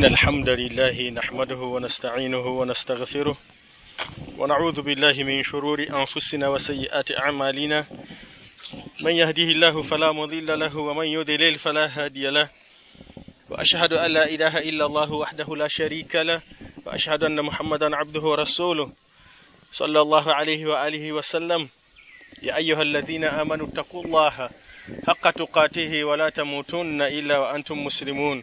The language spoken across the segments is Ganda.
إن الحمد لله نحمده ونستعينه ونستغفره ونعوذ بالله من شرور أنفسنا وسيئات أعمالنا. من يهده الله فلا مضل له ومن يضلل فلا هادي له. وأشهد أن لا إله إلا الله وحده لا شريك له. وأشهد أن محمدا عبده ورسوله. صلى الله عليه وآله وسلم. يا أيها الذين آمنوا اتقوا الله حق تقاته ولا تموتن إلا وأنتم مسلمون.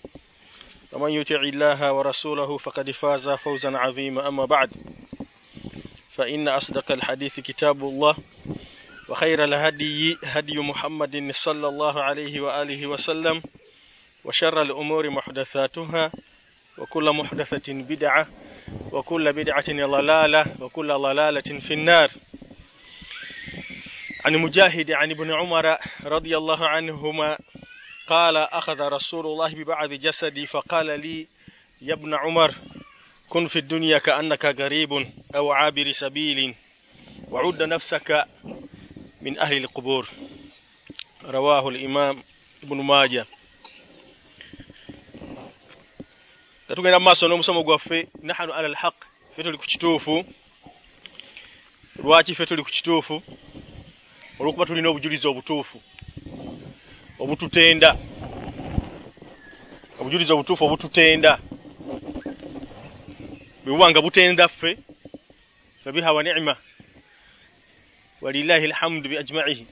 ومن يطع الله ورسوله فقد فاز فوزا عظيما. أما بعد فإن أصدق الحديث كتاب الله وخير الهدي هدي محمد صلى الله عليه وآله وسلم وشر الأمور محدثاتها وكل محدثة بدعة وكل بدعة ضلالة وكل ضلالة في النار. عن مجاهد عن ابن عمر رضي الله عنهما قال أخذ رسول الله ببعض جسدي فقال لي يا ابن عمر كن في الدنيا كأنك غريب أو عابر سبيل وعد نفسك من أهل القبور. رواه الإمام ابن ماجة. تتوقعنا ما سنو مسمو قفي نحن على الحق فتو لكتوفو رواتي فتو لكتوفو ورقبتو لنو بجلزو بتوفو obututenda. Obujulizi obutuufu obututenda. Bwe buba nga butenda ffe fabiha wa ni'ma. Walillahi alhamdu bi ajma'ihi.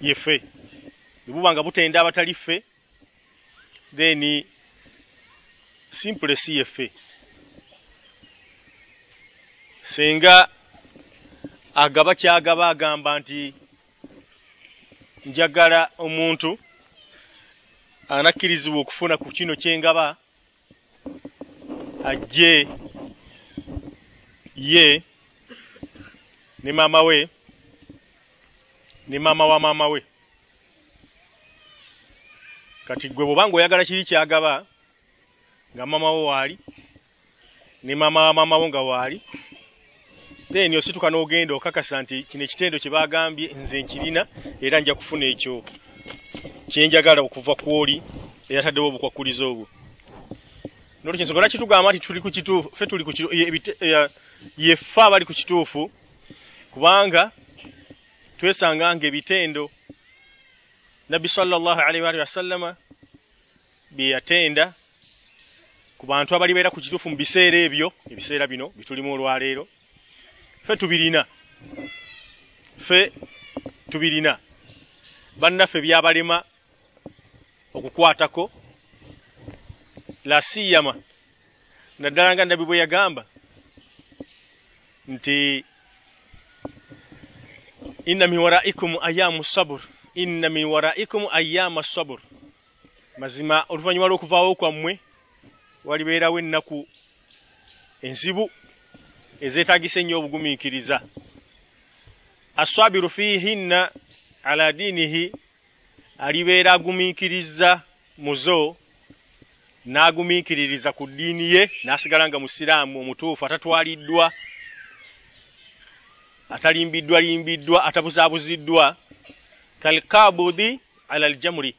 Yeffe. Bwe buba nga butenda abatali ffe then simple si yeffe. Senga agaba kyagaba agamba nti njagala omuntu anakkirizibwa okufuna ku kino kyengaba ajje ye ne maama we ne maama wa maama we. Kati gwe bwobanga oyagala kiri kyagaba nga maama wo waali ne maama wa maama wo nga waali then osituka n'ogenda okakasa nti kino ekitendo kye baagambye nze nkirina era nja kufuna ekyo. Kyenjagala okuva ku oli eyataddewo obukwakkulizo obwo. Nolwekyo ensonga lwaki tugamba nti tuli ku kituufu ffe tuli ku yeffe abali ku kituufu kubanga twesanga nga ebitendo nabbi sallallahu alaihi waalihi wasallama bye yatenda ku bantu abalibeera ku kituufu mu biseera ebyo ebiseera bino bitulimu olwaleero ffe tubirina. Ffe tubirina. Bannaffe byabalema okukwatako. La siyama. Naddala nga nabbi bwe yagamba nti inna min waraikum ayamu sabur inna min waraikum ayama sabur mazima oluvannyuma lw'okuvaawo kwammwe walibeerawo ennaku enzibu ezeetagisa ennyo obugumiikiriza. Aswabiru fiihinna ala diinihi alibeera agumiikiriza muzo n'agumiikiririza ku ddiini ye n'asigala nga musiraamu omutuufu atatwaliddwa atalimbiddwa limbiddwa atabuzaabuziddwa. Kalkabudi ala aljamuri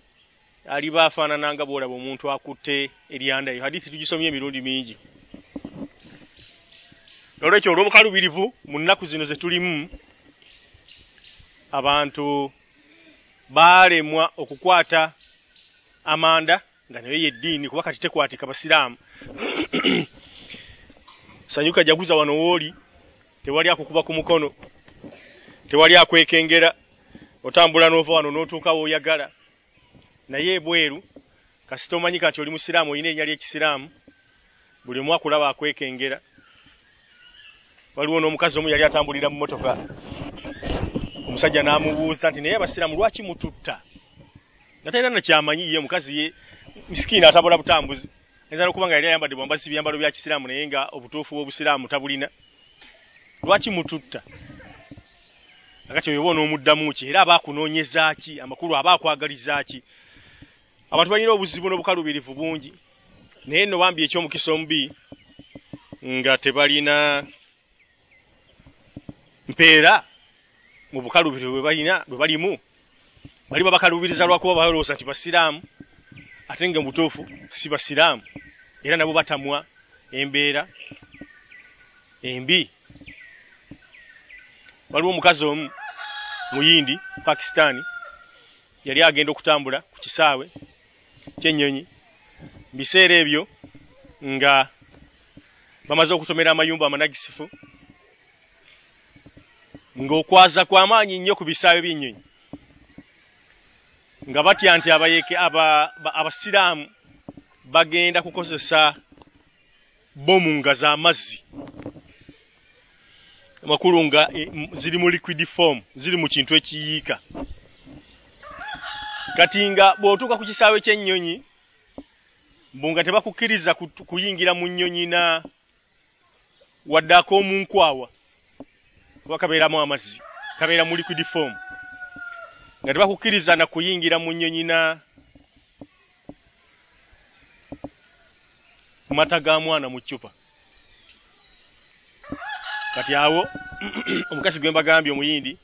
aliba afaanana nga bwolaba omuntu akutte eryanda eyo hadithi tugisomye emirundi mingi nolwekyo olw'obukalubirivu mu nnaku zino ze tulimu abantu baalemwa okukwata amanda nga nayo yeddiini kuba kati tekwatika basiraamu. Sanyuka jaguza wano wooli tewali akukuba ku mukono tewali akwekengera otambula n'ova wano n'otuuka w'oyagala. Naye ebweru kasita omanyi kati oli musiraamu olina erinnya ly'ekisiraamu buli omu akulaba akwekengera waliwo n'omukazi omu yali atambulira mu motoka omusajja n'amubuuza nti naye abasiraamu lwaki mututta? Nga talina nakyamanyi ye mukazi ye misikini atabula butambuzi. Ayinza nokuba nga yali ayambadde bwambasi byambalo bya kisiraamu naye nga obutuufu bw'obusiraamu tabulina. Lwaki mututta? Akati oyoba onoomuddamu ki? Era aba akunoonyeza ki? Amakulu aba akwagaliza ki? Abantu balina obuzibu n'obukalubirivu bungi. Naye nno bambi ekyomukisa omubi nga tebalina mpeera mu bukalubirivu bwe balina bwe balimu. Bali babakalubiriza lwakuba balowooza nti basiraamu ate nga mutuufu si basiraamu. Era nabo batamwa embeera embi. Waliwo omukazi omu muyindi pakisitaani yali agenda okutambula ku kisaawe ky'ennyonyi. Mu biseera ebyo nga bamaze okusomera amayumba amanagisifu ng'okwaza kw'amaanyi nnyo ku bisaawe by'ennyonyi. Nga batya nti abayeke abasiraamu bagenda kukozesa bomu nga z'amazzi amakulu nga e, ziri mu liquid form ziri mu kintu ekiyiika. Kati nga bw'otuuka ku kisaawe ky'ennyonyi mbu nga tebakukkiriza kuyingira mu nnyonyi na wadde ak'omunkwawa kuba kabeeramu amazzi kabeera mu liquid form. Nga tebakukkiriza na kuyingira mu nnyonyi na mata ga mwana mu ccupa. Kati awo omukazi gwe mbagambye omuyindi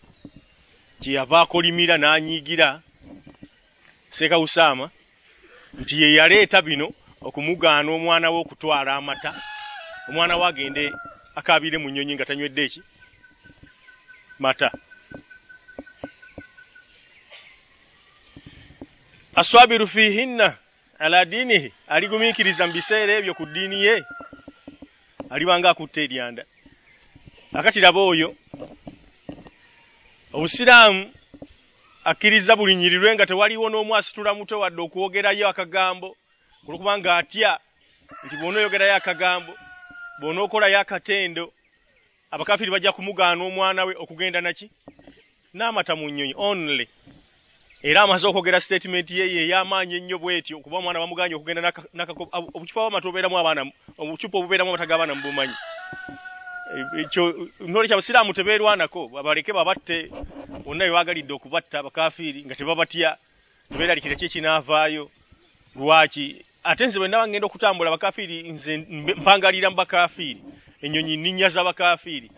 kyeyava akolimira n'anyiigira seeka usaama nti ye yaleeta bino okumugaana omwana we okutwala amata. Omwana we agende akaabire mu nnyonyi nga tanywedde eki mata. Aswabiru fiihinna ala diinihi aligumiikiriza mu biseera ebyo ku ddiini ye. Alibanga akutta eryanda akati laba oyo obusiraamu akkiriza bulinyirirwe nga tewaliwo n'omu asitula mutwe wadde okwogerayo akagambo. Kulwokuba nga atya nti bw'onooyogerayo akagambo bw'onookolayo akatendo abakafiri bajja kumugaana omwana we okugenda naki? N'amata mu nnyonyi only. Era amaze okwogera statement ye ye ey'amaanyi ennyo bw'etyo okuba omwana bamuganye okugenda obucupa bw'amata obubeeramu abaana obucupa obubeeramu amata g'abaana mu bumanyi ekyo nolekya abasiraamu tebeerwanako baleke babatte bonna bebagalidde okubatta abakafiiri nga tebabatya tebeeraliikira ki ekinaavaayo lwaki ate nze bwe ndaba ngenda okutambula abakafiiri nze mpangalira mu bakafiiri ennyonyi nninnya z'abakafiiri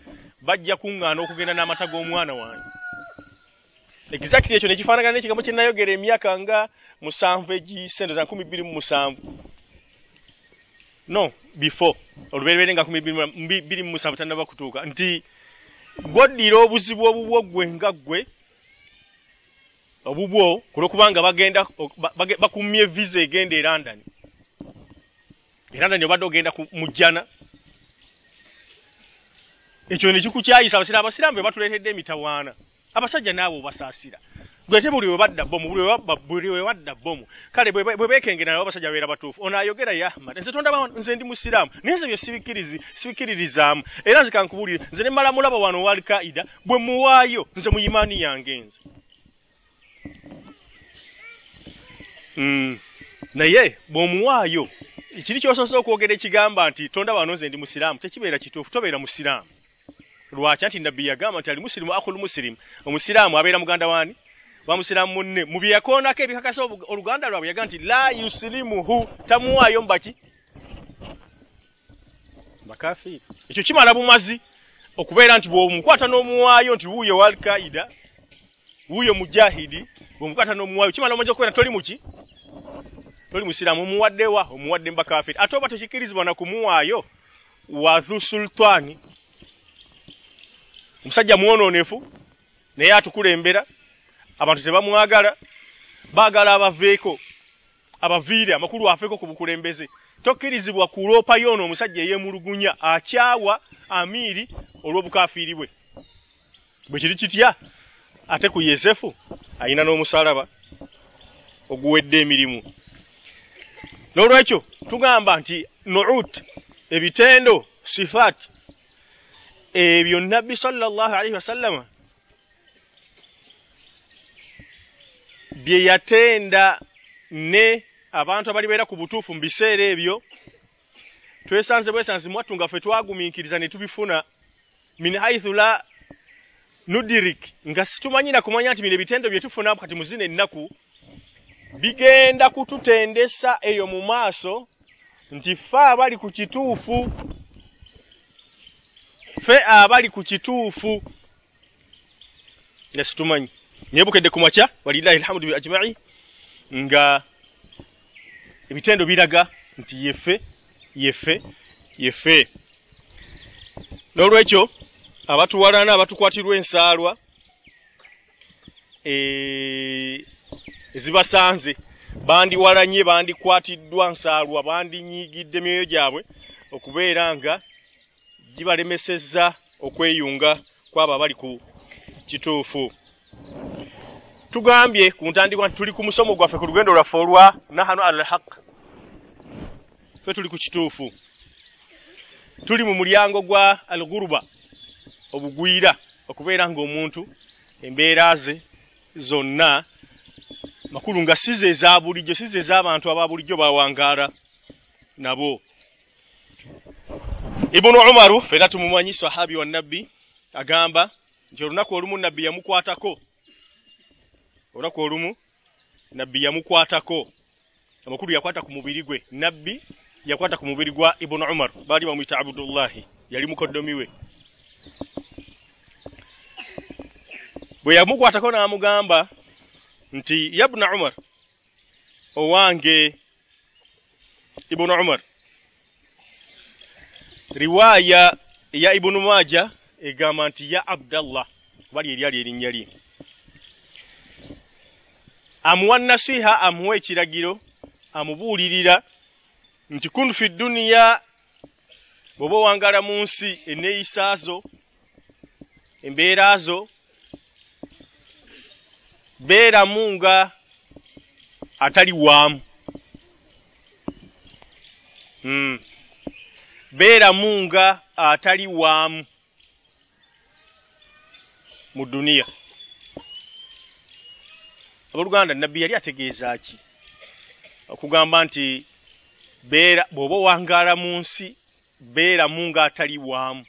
bajja kuŋŋaana okugenda n'amata g'omwana wange. Exactly ekyo nekifaanagana n'ekigambo kye nayogera emyaka nga musanvu egiyise ndoza nkumi bbiri mu musanvu. No before. Olubereberye nga nkumi bbiri mu musanvu tannaba kutuuka. Nti gwoddira obuzibu obubwo ggwe nga ggwe obubwo kulwokubanga bagenda bakumye visa egenda e london e london obadde ogenda mujjana. Ekyo nekikukyayisa abasira abasiraamu. Be batuleetedde emitawaana. Abasajja naawe obasaasira. Gwete buli we badda bomu buli we wadda bomu kale bwe beekengera nabo abasajja beera batuufu. Ono ayogera ye ahmad nze tondaba nze ndi musiraamu. Naye nze bye sibikiririzaamu era nze kankubuulire nze ne mmala mulaba wano owa alkaida bwe muwaayo nze mu imaani yange nze. Mm. naye bw'omuwaayo kiri kyosoose okwogera ekigamba nti tonda wano nze ndi musiraamu. Tekibeera kituufu tobeera musiraamu. Lwaki? Anti nabbi yagamba nti ali musirimu akhulu musirimu omusiraamu abeera muganda waani wa musiraamu munne. Mu bye yakoonako ebikakasa oluganda lwabwe yagamba nti la yusirimuhu tamuwaayo mbaki? Bakafiiri. Ekyo kimala bumazi okubeera nti bw'omukwata n'omuwaayo nti wuuyo wa alkaida wuuyo mujahidi bw'omukwata n'omuwaayo kimala bumazi okubeera toli muki toli musiraamu omuwaddewa omuwadde mbakafiiri ate oba tekikkirizibwa na kumuwaayo? Wathu sultani omusajja mwonoonefu naye atukulembera. Abantu tebamwagala. Baagala abaveeko abaviire amakulu afeeko ku bukulembeze. Tokkirizibwa kuloopayo ono omusajja eyeemulugunya akyawa amiiri olw'obukafiiri bwe. Bwe kiri kitya? Ate ku yosefu ayina n'omusalaba oguwedde emirimu n'olwekyo tugamba nti nuut ebitendo sifaati ebyo nabbi sallallahu alaihi wasallama bye yatenda ne abantu abalibeera ku butuufu mu biseera ebyo twesanze bwesanze mwattu nga ffe twagumiikiriza ne tubifuna min haithu la nudirik nga situmanyi na kumanya nti bino ebitendo bye tufuna kati mu zino ennaku bigenda kututendesa eyo mu maaso nti ffe abali ku kituufu ffe abali ku kituufu. Nga situmanyi nebukedde ku makya walillahi alhamdu bi ajmai nga ebitendo biraga nti yeffe yeffe yeffe n'olwekyo abatuwalana abatukwatirwa ensaalwa ezibasanze. Bandiwalanye bandikwatiddwa nsaalwa bandinyiigidde emyoyo gyabwe okubeera nga gibalemesezza okweyunga kwabo abali ku kituufu. Tugambye ku ntandikwa nti tuli ku musomo gwaffe ku lugendo lwaffe olwa nahanu al haq ffe tuli ku kituufu. Tuli mu mulyango gwa al guruba obugwira okubeera ng'omuntu embeera ze zonna makulu nga size eza bulijjo size ez'abantu aba bulijjo bawangaala nabo. Ibunu umaru fena tumumanyi sahabi wa nabbi agamba nti olunaku olumu nabbi yamukwatako. Olunaku olumu nabbi yamukwatako. Amakulu yakwata ku mubiri gwe. Nabbi yakwata ku mubiri gwa ibunu umar. Baali bamwita abdullahi yali mukoddomi we. Bwe yamukwatako n'amugamba nti yabuna umar owange ibunu umar. Riwaaya ya ibunu maaja egamba nti ya abdallah kuba lyeryali erinnya lye. Amuwa nasiha amuwa ekiragiro amubuulirira nti kun fi duniya bw'oba owangala mu nsi enneeyisaazo embeera zo beeramu nga atali waamu. Hmm. beeramu nga atali waamu mu duniya. Abooluganda nabbi yali ategeeza ki? Okugamba nti beera bw'oba owangaala mu nsi beeramu nga atali waamu.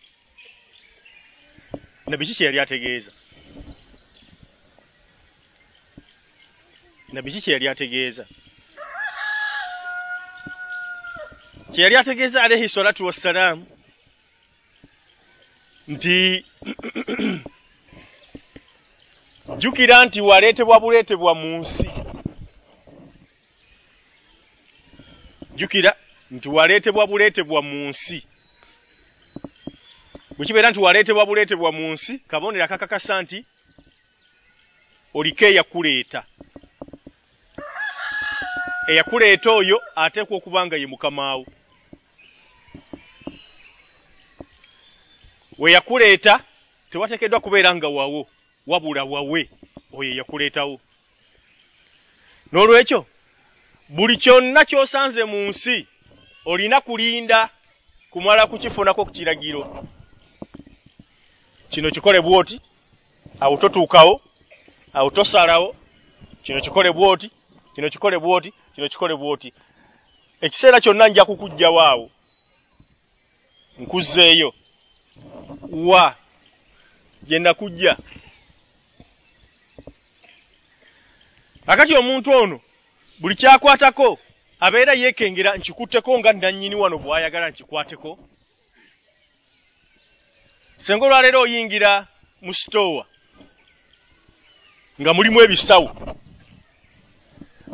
Nabbi ki kye yali ategeeza nabbi ki kye yali ategeeza. Kye yali ategeeza alaihi salatu wassalaamu nti jjukira nti waleetebwa buleetebwa mu nsi. Jjukira nti waleetebwa buleetebwa mu nsi. Bwe kibeera nti waleetebwa buleetebwa mu nsi kabonero akakakasa nti oliko eyakuleeta eyakuleeta oyo ateekwa okuba nga ye mukamaawo we yakuleeta tewateekeddwa kubeera nga wawo wabula wawe oyo eyakuleetawo. N'olwekyo buli kyonna ky'osanze mu nsi olina kulinda kumala kukifunako ku kiragiro. Kino kikole bw'oti awo totuukawo awo tosalawo. Kino kikole bw'oti kino kikole bw'oti kino kikole bw'oti. Ekiseera kyonna nja kukuggyawo awo. Nkuzzeeyo wa? Gye nakujja. Akati omuntu ono buli kyakwatako abeera yeekengera nkikutteko nga nannyini wano bw'ayagala nkikwateko? Senga olwaleero oyingira mu sitoowa nga mulimu ebisawo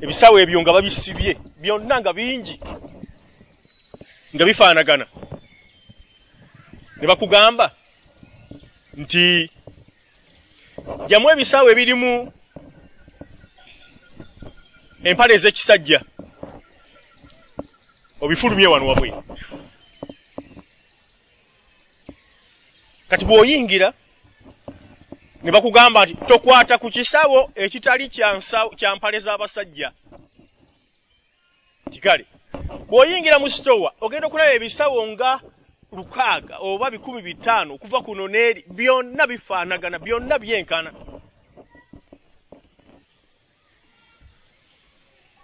ebisawo ebyo nga babisibye byonna nga bingi nga bifaanagana. Ne bakugamba nti jamu ebisawo ebirimu empale ez'ekisajja obifulumye wano wabwe. Kati bw'oyingira ne bakugamba nti tokwata ku kisawo ekitali kya mpale z'abasajja. Kigale bw'oyingira mu sitowa ogenda okulaba ebisawo nga lukaaga oba bikumi bitaano okuva kuno n'eri byonna bifaanagana byonna byenkana.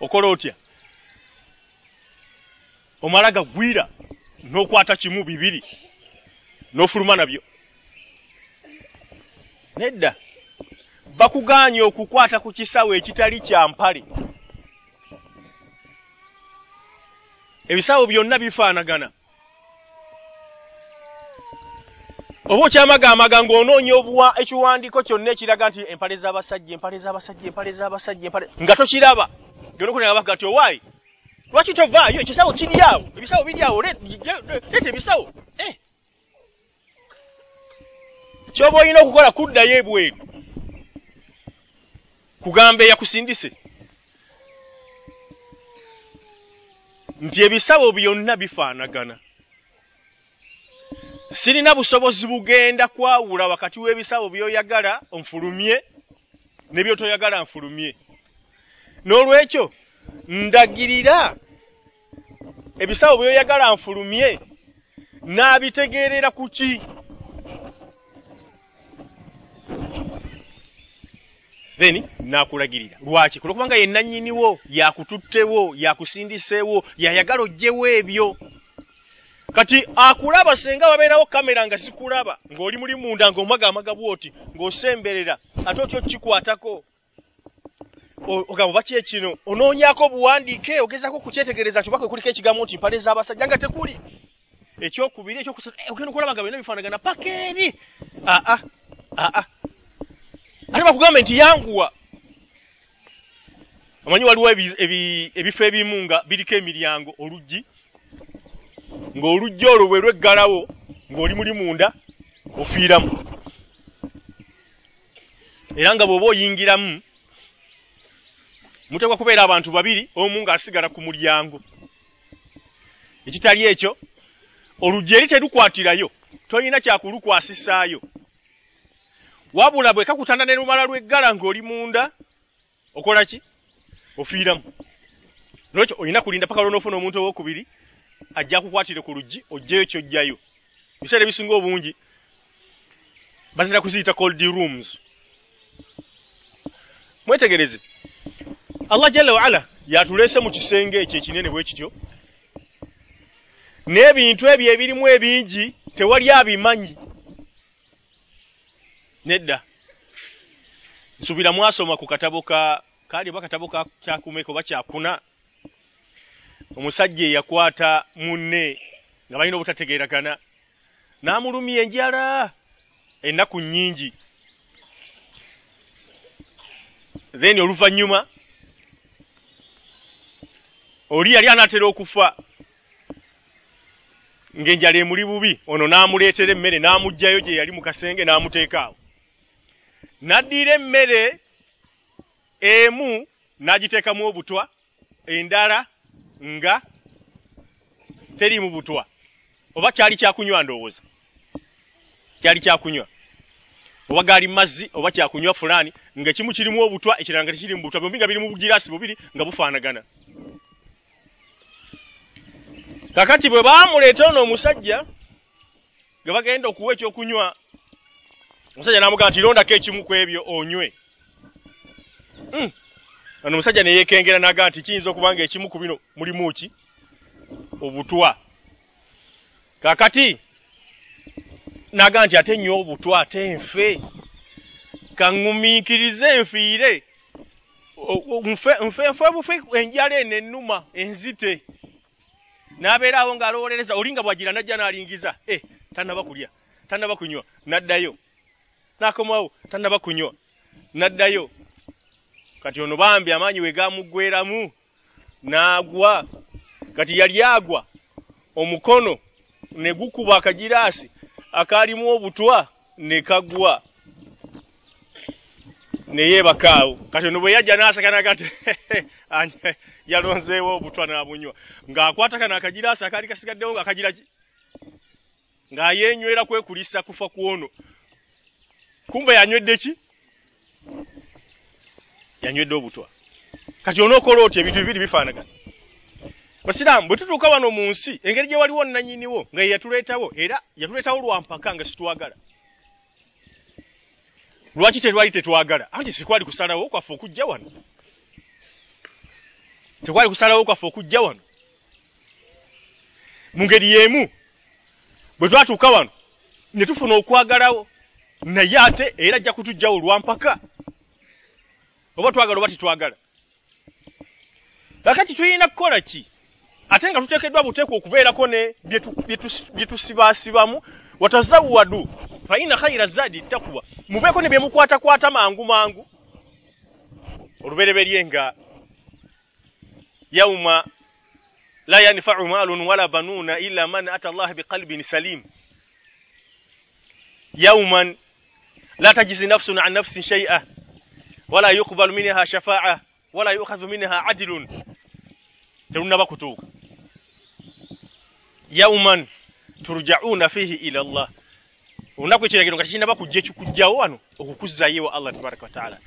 Okola otya? Omala gagwira n'okwata kimu bibiri n'ofuluma nabyo nedda. Bakugaanye okukwata ku kisawo ekitali kya mpale. Ebisawo byonna bifaanagana. Oba okyamagaamaga ng'onoonya obuwa ekiwandiiko kyonna ekiraga nti empale z'abasajja empale z'abasajja empale z'abasajja empale nga tokiraba. Gyonokunagabaka ti owaayi lwaki tovaayo? Ekisawo kiri awo ebisawo biri awo leeta ebisawo eh. Kyoba olina okukola kuddayo ebweru. Kugamba eyakusindise. Nti ebisawo byonna bifaanagana. Sirina busobozi bugenda kwawula wakati w'ebisawo by'oyagala onfulumye ne by'otoyagala nfulumye. N'olwekyo ndagirira ebisawo by'oyagala nfulumye n'abitegeerera ku ki then naakulagirira lwaki? Kulwokubanga ye nannyiniwo yakututtewo yakusindiseewo yayagala ojjewo ebyo. Kati akulaba senga wabeerawo kamera nga sikulaba ng'oli muli munda ng'omagaamaga bwoti ng'osemberera ate otyo kikwatako. Ogamba oba ki ekino onoonyako buwandiike ogezaako kukyetegereza kyobaka kuliko ekigambo nti mpale z'abasajja nga tekuli. Ekyokubiri ekyokusatu eh, ogenda okulaba nga byonna bifaanagana paka eri aa aa ate bakugambe nti yanguwa. Omanyi waliwo ebifo ebimu nga biriko emiryango oluggi ng'oluggi olwo bwe lweggalawo ng'oli muli munda ofiiramu. Era nga bw'oba oyingiramu mutekwa kubeera abantu babiri omu ng'asigala ku mulyango. Ekitali ekyo oluggi eri terukwatirayo tolina kyakulukwasisaayo wabula bwe kakutanda ne lumala lw'eggala ng'oli munda okola ki? Ofiiramu. Nolwekyo olina kulinda paka lwonoofuna omuntu owokubiri ajja kukwatire ku luggi ojjayo kyojjayo? Ebiseera ebisinga obungi bazira kuziyita cold rooms. Mwetegereze allah jalla waala yatuleese mu kisenge ekyo ekinene bwe kityo n'ebintu ebyo ebirimu ebingi tewali abimanyi nedda. Nsubira mwasoma ku katabo ka kaali oba katabo ka kyakumeka oba kyakuna. Omusajja eyakwata munne nga balina obutategeeragana n'amulumya enjala ennaku nnyingi. Then oluvannyuma oli yali anaatera okufa. Ng'enjala emuli bubi ono n'amuleetera emmere n'amuggyayo gye yali mu kasenge n'amuteeka awo n'addiira emmere emu n'agiteekamu obutwa endala nga teriimu butwa. Oba kyali kyakunywa ndowooza? Kyali kyakunywa. Oba gaali mazzi oba kyakunywa fulaani ng'ekimu kirimu obutwa ekirala nga tekirimu butwa byombi nga biri mu bugiraasi bubiri nga bufaanagana. Kakati bwe baamuleeta ono omusajja nga bagenda okuwa ekyokunywa omusajja n'amugamba nti londako ekimu ku ebyo onywe. Hmm. ono omusajja ne yeekengera n'agamba nti kiyinza okuba nga ekimu ku bino mulimu ki? Obutwa. Kakati n'agamba nti ate nnyo obutwa ate nfe. Kaŋŋumiikirize nfiire. Nfe nfe bufe enjala eno ennuma enzite. N'abeeraawo ng'alowolereza oli nga bwagira najja n'alingiza. E tannaba kulya tannaba kunywa n'addayo n'akomawo tannaba kunywa. N'addayo. Kati ono bambi amaanyi we gaamuggweramu n'agwa. Kati yali agwa omukono ne gukuba akagiraasi akaalimu obutwa ne kagwa. Ne yeebakaawo kati ono bwe yajja n'asakanaga nti yalonzeewo obutwa n'abunywa ng'akwata kano akagiraasi akaali kasigaddewo ng'akagira ng'ayeenywera kwekulisa kufa kwono kumba yanywedde ki? Yanywedde obutwa. Kati onookola otya? Ebintu bibiri bifaanagana. Basiraamu bwe tutuuka wano mu nsi engeri gye waliwo nnannyiniwo nga ye yatuleetawo era yatuleetawo lwampaka nga situwagala lwaki tetwali tetwagala? Anti sikwali kusalawo kwaffe okujja wano. Tekwali kusalawo kwaffe okujja wano. Mu ngeri y'emu bwe twatuuka wano ne tufuna okwagalawo naye ate era ajja kutugjawo lwampaka oba twagala oba titwagala. Kakati tulina kukola ki? Ate nga tuteekeddwa buteeku okubeerako ne bye tusibaasibamu watazawadu faina khaira zaadi takuwa mubeeko ne bye mukwatakwata mangu mangu. Olubereberye nga yauma la yanfau maalun wala banuuna illa man ata allah biqalbin salim. Yauman la tajizi nafsun an nafsin shay'a wala yuqbalu minha shafa'a wala yukhadhu minha adlun terunnaba kutuuka yauman turja'una fihi ila allah olunaku ekiragiro nga tekinaba kujja ekikujjawo wano okukuzzayo ewa allah tabaraka wataala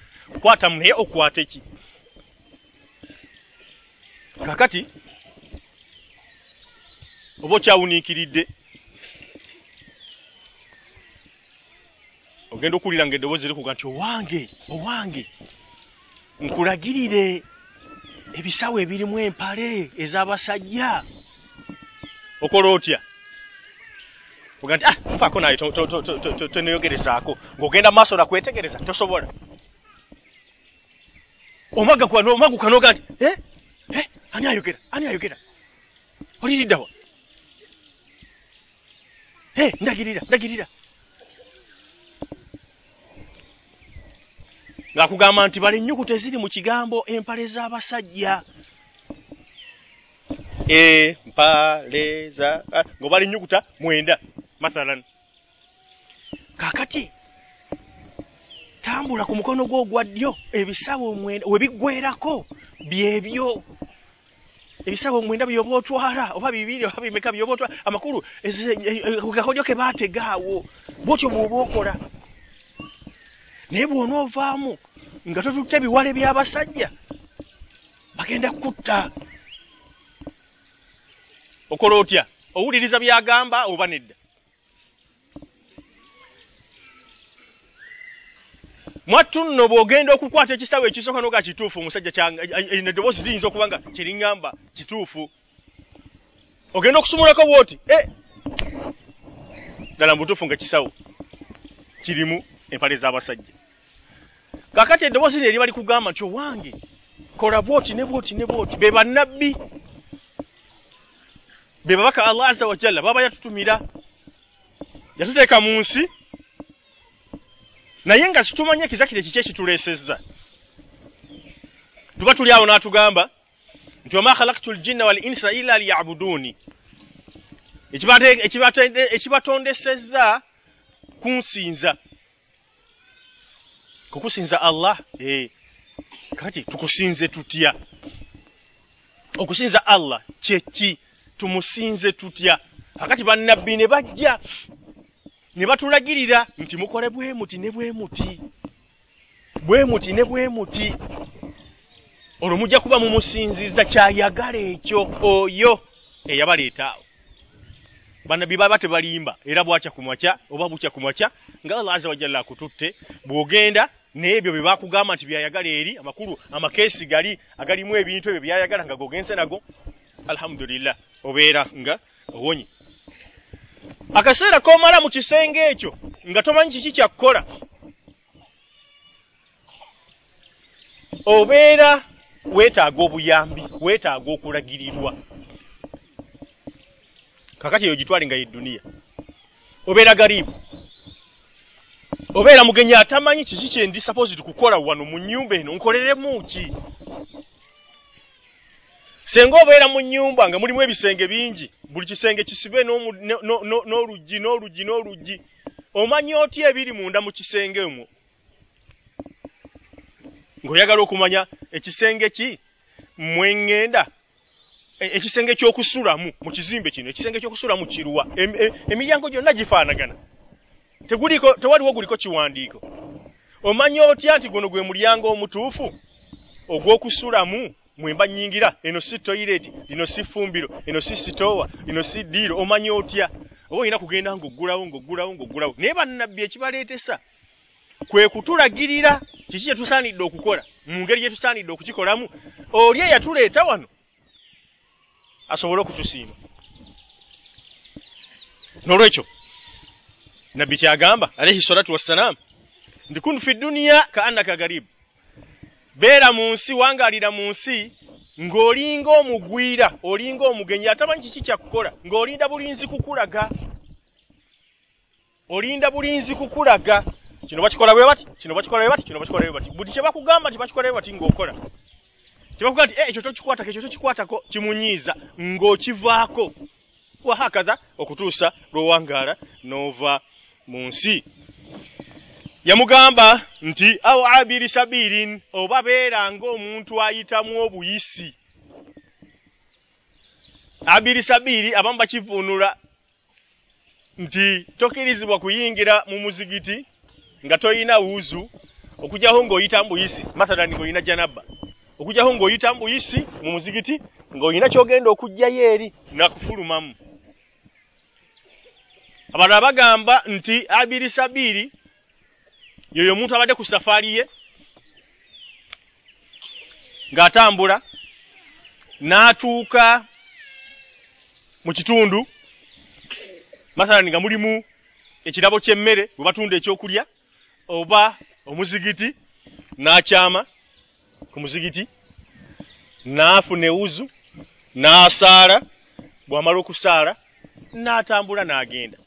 kwata naye okwata eki kakati oba okyawuniikiridde ogenda okuwulira nga eddoboozi likuga nti owange owange nkulagirire ebisawo ebirimu empale ez'abasajja. Okola otya? Oga nti ah nfaako naye toneyogerezaako. Ng'ogenda maaso nakwetegereza tosobola. Omaguka noga nti eh? eh? ani ayogera ani ayogera? Oliriddawa eh, ndagirira ndagirira ng'akugamba nti bali ennyukuta eziri mu kigambo empale z'abasajja. Empale za ng'obali ennyukuta mwenda mathalan kaakati tambula ku mukono gwo ogwa ddyo ebisawo mwenda we biggwerako byebyo. Ebisawo mwenda byoba otwala oba bibiri oba bimeka byoba otwala amakulu kakodyo ke baategaawo. Bwotyo bw'oba okola. Naye bw'onoovaamu nga totutte biwale by'abasajja bagenda kutta. Okola otya? Owuliriza byagamba oba nedda? Mwattu nno bw'ogenda okukwata ekisawo ekisooka noga kituufu omusajja ino eddoboozi liyinza okuba nga kyeriŋŋamba kituufu. Ogenda okusumulako bwoti e! Ddala mu butuufu nga kisawo kirimu empale z'abasajja kakati eddoboozi lye liba likugamba nti owange kola bwoti ne bwoti ne bwoti. Be bannabbi be babaka allah azza wajalla baba yatutumira yatuteeka mu nsi naye nga situmanye ekizakire kiki ekituleesezza. Tuba tuli awo n'atugamba nti wama khalaktu ljinna wal insa illa liyabuduuni ekibatondesezza kunsinza kukusinza allah ee kati tukusinze tutya? Okusinza allah kyeki tumusinze tutya? Akati bannabbi ne bajja ne batulagirira nti mukole bwe muti ne bwe muti bwe muti ne bwe muti. Olwo mujja kuba mumusinziza kyayagala ekyo oyo eyabaleeta awo. Bannabbi baba tebalimba era bwakya ku makya oba bukya ku makya nga allah aza wajalla akututte bw'ogenda n'ebyo bye bakugamba nti byayagala eri amakulu amakeesi gali agalimu ebintu ebyo byayagala nga gogenze nago alhamdulillah obeera nga owonye. Akaseera k'omala mu kisenge ekyo nga tomanyi kiki kyakkola obeera weetaaga obuyambi weetaaga okulagirirwa. Kakati eyo gitwale nga yedduniya obeera galiibu obeera mugenyi atamanyi kiki kyendi supposed kukola wano mu nnyumba eno nkoleremu ki? Senga obeera mu nnyumba nga mulimu ebisenge bingi buli kisenge kisibe n'oluggi n'oluggi n'oluggi omanyi otya ebiri munda mu kisenge omwo? Ng'oyagala okumanya ekisenge ki? Mweŋŋenda ekisenge ky'okusulamu mu kizimbe kino ekisenge ky'okusulamu kiruwa emiryango gyonna gifaanagana teguliko tewaliwo guliko kiwandiiko. Omanyi otya nti guno gwe mulyango omutuufu? Ogw'okusulamu mwemba nnyingira eno si toyireti lino si fumbiro eno si sitoowa lino si ddiiro omanyi otya? Oba olina kugenda ng'oggulawo ng'oggulawo ng'oggulawo naye bannabbi ekibaleetesa kwe kutulagirira kiki kye tusaanidde okukola? Mu ngeri gye tusaanidde okukikolamu oli eyatuleeta wano asobole okutusiima. N'olwekyo nabbi kyagamba alaihi salatu wassalaamu ndi kunu fi duniya ka annaka garibu beera mu nsi wangaalira mu nsi ng'olinga omugwira olinga omugenyi atamanyi kiki kyakukola ng'olinda bulinzi kukulaga olinda bulinzi kukulaga. Kino bakikola bwe bati kino bakikola bwe bati kino bakikola bwe bati. Buli kye bakugamba nti bakikola bwe bati ng'okola. Kyebakugamba nti ekyo tokikwatako ekyo tokikwatako kimunyiiza ng'okivaako. Wahakaza okutuusa lw'owangaala n'ova mu nsi. Yamugamba nti aw abiri sabirin oba beera ng'omuntu ayitamu obuyisi. Abiri sabiri abamu bakivuunula nti tokirizibwa kuyingira mu muzigiti nga toyina wuuzu okugyaho ng'oyita mu buyisi. Mathalani ng'olina janabba okugyaho ng'oyita mu buyisi mu muzigiti ng'olina kyogenda okugjayo eri nakufulumamu abalala bagamba nti abiri sabiri yoyo omuntu abadde ku safaari ye ng'atambula n'atuuka mu kitundu mathalani nga mulimu ekirabo ky'emmere bwe batunda ekyokulya oba omuzigiti n'akyama ku muzigiti n'afuna ewuzu n'asaala bw'amala okusaala n'atambula n'agenda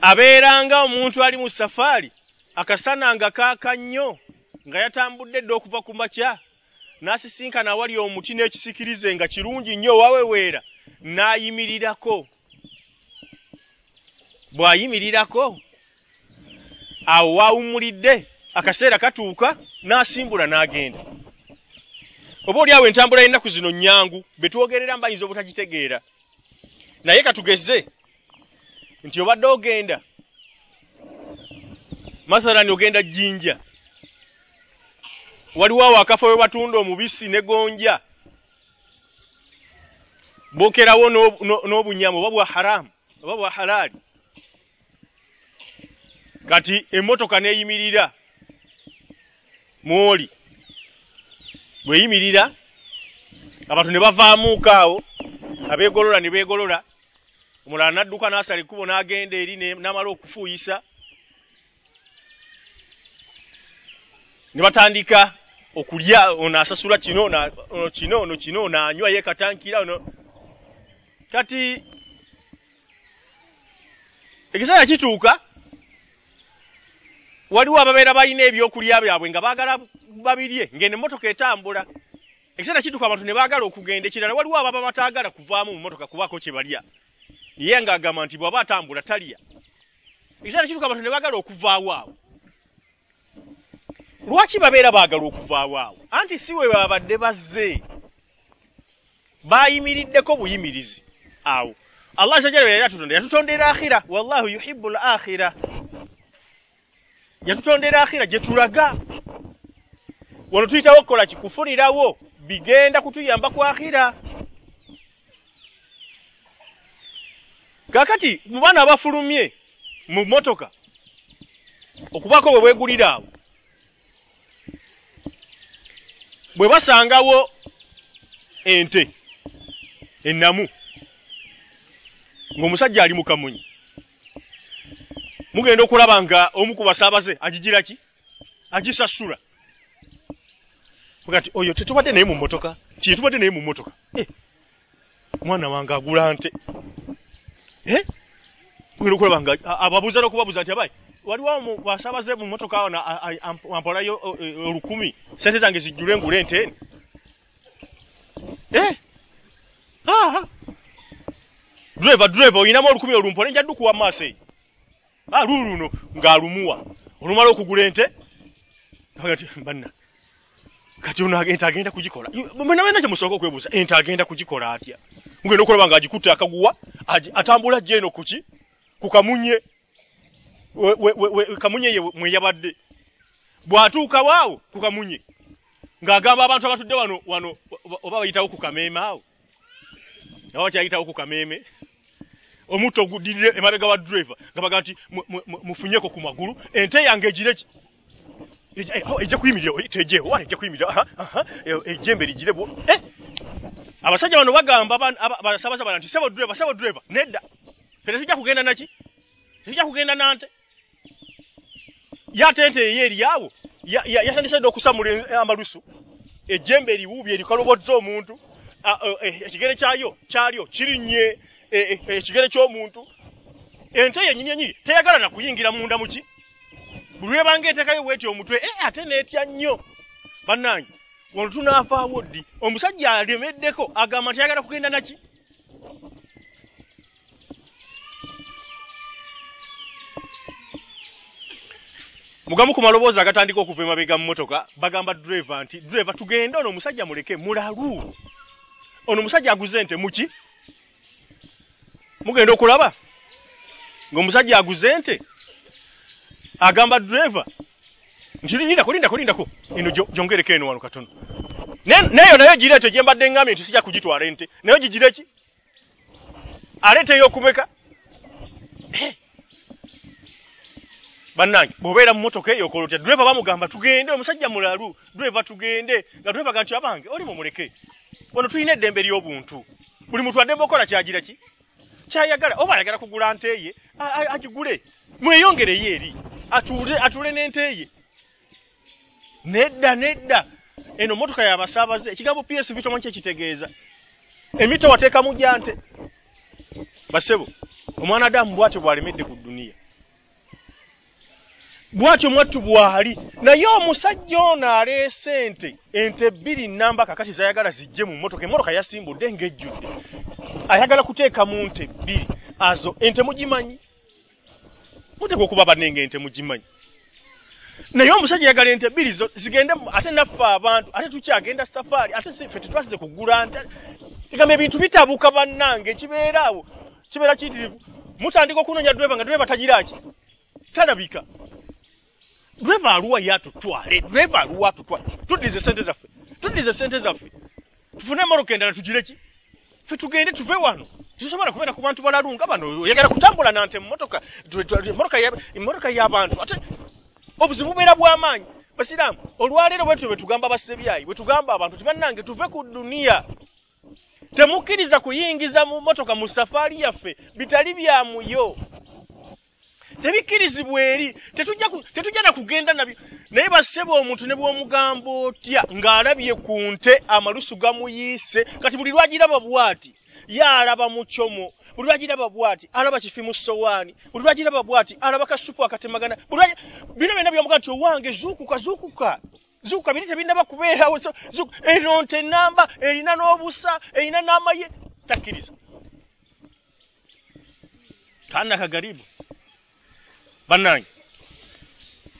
abeeranga omuntu ali mu safaari akasana nga kaaka nnyo nga yatambudde dda okuva ku makya n'asisinkana awali omuti n'ekisikirize nga kirungi nnyo owaweweera n'ayimirirako. Bw'ayimirirako awo waawummulidde akaseera katuuka n'asimbula n'agenda. Oba oli awo entambula y'ennaku zino nnyangu be twogerera mbayinza obutagitegeera naye katugeze nti obadde ogenda mathalani ogenda jjinja. Waliwo awo akafo we batunda omubisi ne gonja. Bookerawo n'obunyama oba bwa haramu oba bwa halaali. Kati emmotoka n'eyimirira mwoli bweyimirira abantu ne bavaamuuka awo abeegolola ne beegolola omulala n'adduka n'asala ekkubo n'agenda eri n'amala okufuuyisa. Ne batandika okulya ono asasula kino ono kino ono kino ono anywa yeekatankira ono. Kati ekiseera kituuka waliwo ababeera balina ebyokulya byabwe nga baagala babirye ng'eno emmotoka etambula. Ekiseera kituuka abantu ne baagala okugenda ekirala waliwo ababa bataagala kuvaamu mu mmotoka kubaako kye balya ye ng'agamba nti bw'aba atambula talya. Ekiseera kituuka abantu ne baagala okuvaawo awo. Lwaki babeera baagala okuvaawo awo? Anti si we babadde bazze. Baayimiriddeko buyimirizi awo. Allah azza jalla yali atutondera. Yatutondera akhira wallahu yuhibbu l akhira yatutondera akhira gye tulaga. Wano tuyitawo okukola kikufunirawo. Bigenda kutuyamba ku akhira kaakati mu baana abafulumye mu mmotoka okubaako bwe bwegulira awo bwe basangawo ente ennamu ng'omusajja ali mu kamunyi. Mugenda okulaba nga omu ku basaabaze agigira ki? Agisasula. Kati oyo tetubadde naye mu mmotoka? Kye tubadde naye mu mmotoka? Eh, mwana wange agula nte eh? mugenda okulaba nga ababuuza n'okubabuuza nti abayi waliwo mu basaabaze mu mmotoka awo ampolayo olukumi sente zange zijjule ngule ente eh? ah. driva driva oyinamu olukumi olumpole nja ddukuwa mu maaso eyo ah, luulu luno ng'alumuwa olumala okugula ente ati banna kati ono ente agenda kugikola? Mwena mwena kye musooka okwebuuza ente agenda kugikola atya? Mugenda okulaba ng'agikutte akaguwa atambula ajja eno kuki ku kamunye. Kamunye ye mweyabadde bw'atuuka waawo ku kamunye ng'agamba abantu abatudde wano wano oba bayitawo ku kameeme awo? Oba bakyayitawo ku kameeme? Omutto oguddirire emabega wa driver nga baga nti mufunyeko ku magulu ente yange egireki ejja kuyimirira tejeewo ejja kuyimirira ejjembe ligire bwo eh! abasajja bano bagamba basabaza bana nti sebo driver sebo driver nedda fene tujja kugenda naki tujja kugenda nante yate ente eyo eryawo yatandise dde okusamula amalusu. Ejjembe eriwuubye erikalobozza omuntu. E, ekigere kyayo kyalyo kirinnye e, e, ekigere ky'omuntu. Ente yenyini enyini teyagala nakuyingira munda muki buli lwebanga eteekayo bweti omutwe ate neetya nnyo. Bannange wano tunaafaawo ddi omusajja alemeddeko agamba nti ayagala kugenda naki mugamu ku maloboozi agatandika okuva emabega mu motoka bagamba driva nti driva tugende ono omusajja muleke mulalu. Ono omusajja aguze nte muki mugenda okulaba? Ng'omusajja aguze nte agamba driva nti lindako lindako eno gyongereko eno wano katono. Neyo nayo gireeto gye mbadde ngambye nti sijja kugitwala ente. Nayo gigireki aleeteyo okumeka bannange bw'obeera mu motoka eyo okola otya driva bamugamba tugende omusajja mulalu driva tugende. Nga driva ga nti abange oli mumuleke wano tulina eddembe ly'obuntu. Buli muntu addembe okola kyagira ki? Kyayagala oba ayagala kugula nte ye agigule. Mweyongereyo eri atuule n'ente ye nedda nedda. Eno motoka yabasaabaze ekigambo ps bitomanyi kyekitegeeza emito wateekamu gya nte basebo omwana adamu bwatyo bwalemedde ku dduniya bwatyo mwattu bwali naye omusajja ono aleese ente ente bbiri namba kakati zayagala zijje mu motoka emotoka yasimbudde ng'ejjudde. Ayagala kuteeka mu nte bbiri. Azo ente mugimanyi muteeka okuba bannenge ente mugimanyi. Naye omusajja yagala ente bbiri zo zigende ate naffe abantu ate tukyagenda safaari ate ffe tetwasize kugula nte egamba ebintu bitabuka bannange kibeera awo kibeera kiyitirivu. Mutandika okunoonya dweva nga dweva tagiraki talabika driver aluwa yatutwale driver aluwa tutwale. Tuddize sente zaffe tuddize sente zaffe. Tufune emoroka endala tugire ki fe tugende tuve wano. Tusobola kubeera ku bantu balalunga bano oyagala kutambula nante mumotoka emmotoka y'abantu ate obuzibu bubeera bw'amaanyi. Basiraamu olwaleero bwetu bwe tugamba basebyayi bwe tugamba abantu tibannange tuve ku duniya. Temukkiriza kuyingiza mu motoka mu safaari yaffe bitali byamuyo tebikkirizibwa eri. Tetujja na kugenda nabyo. Naye basebe omuntu ne bw'omugamba otya ng'alabye ku nte amalusu gamuyiise kati buli lwagiraba bw'ati? Yaalaba mu kyomo buli lwagiraba bw'ati? Alaba kifi mu sowaani buli lwagiraba bw'ati? Alaba kasupu akatemagana. Bino byonna byomuga nti owange zuukuka zuukuka. Zuukuka biri tebinaba kubeerawo. Eno nte namba erina n'obusa erina n'amaye takkiriza. Kanakagaribu bannange.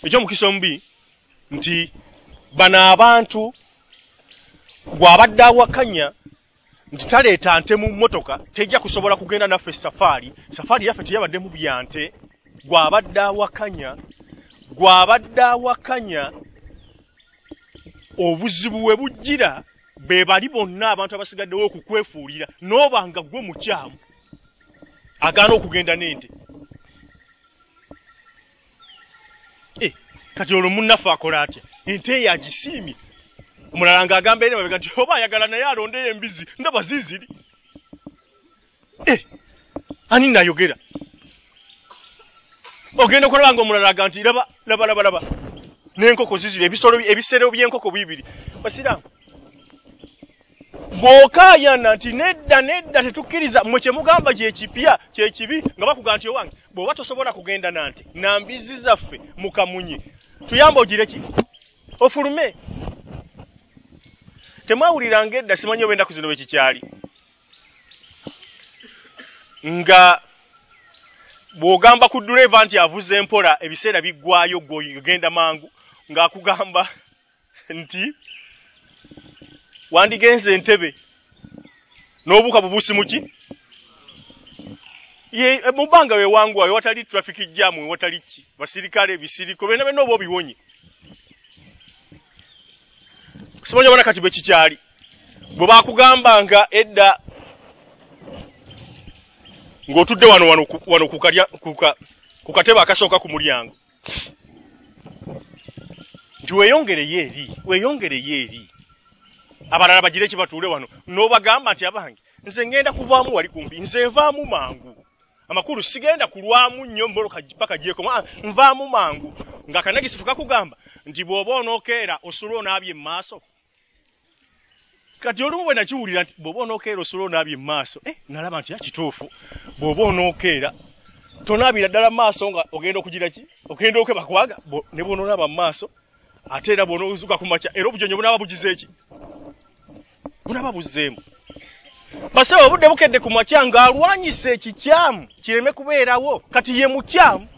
Ekyomukisa omubi nti bano abantu bw'abadde awakanya nti taleeta nte mu mmotoka tejja kusobola kugenda naffe safaari safaari yaffe teyabaddemu byante. Gw'abadde awakanya gw'abadde awakanya obuzibu we bujjira be bali bonna abantu abasigaddewo okukwefuulira n'oba nga gwe mukyamu agaana okugenda n'ente Eh, kati olwo munnaffe akola atya? Ente eyo agisiimye omulala ng'agamba eri mabega nti oba ayagala naye alondeyo embizi ndaba ziiziri eh, ani nayogera? Ogenda okulaba nga omulala aga nti laba laba laba n'enkoko ziziri ebisolo ebisero by'enkoko bibiri. Basiraamu. Bw'okaayana nti nedda nedda tetukkiriza mwe kyemugamba kyekipya kyekibi nga bakuga nti owange bw'oba tosobola kugenda nante nambizi zaffe mukamunye tuyamba ogireki ofulume. Temwawuliranga edda simanyi oba endaku zino bwe kikyali. Nga bw'ogamba ku duleeva nti avuza empola ebiseera biggwayo gweogenda mangu ng'akugamba nti wandigenze entebe n'obuuka bubuusi muki mubanga wewanguwa wewatali traffic jam wewatali ki? Basirikale bisiriko bena bena oba obiwonye simanyi obona kati bwe kikyali. Bwe bakugambanga edda ng'otudde wano wano wano kukalya kuka kukateba akasooka ku mulyango. Nti weeyongereyo eri weeyongereyo eri. Abalala bagire ekibatuule wano n'obagamba nti abange nze ngenda kuvaamu wali kumpi nze nvaamu mangu amakulu sigenda kulwamu nnyo mboloka paka gyekoma ah, nvaamu mangu. Nga kanegisifu kakugamba nti bw'oba onookeera osula onaabye mu maaso. Kati olumu bwe nakiwulira nti bw'oba onookeera osula onaabye mu maaso eh, nalaba nti akituufu bw'oba onookeera tonaabira ddala mu maaso nga ogenda okugira ki? Ogenda okwe bakwaga? Ne bw'onoonaba mu maaso ate era bw'onoozuka ku makya era obujonyo bunaaba bugize eki bunaaba buzzeemu basawo obudde bukedde ku makya ng'alwanyisa ekikyamu kireme kubeerawo kati ye mukyamu.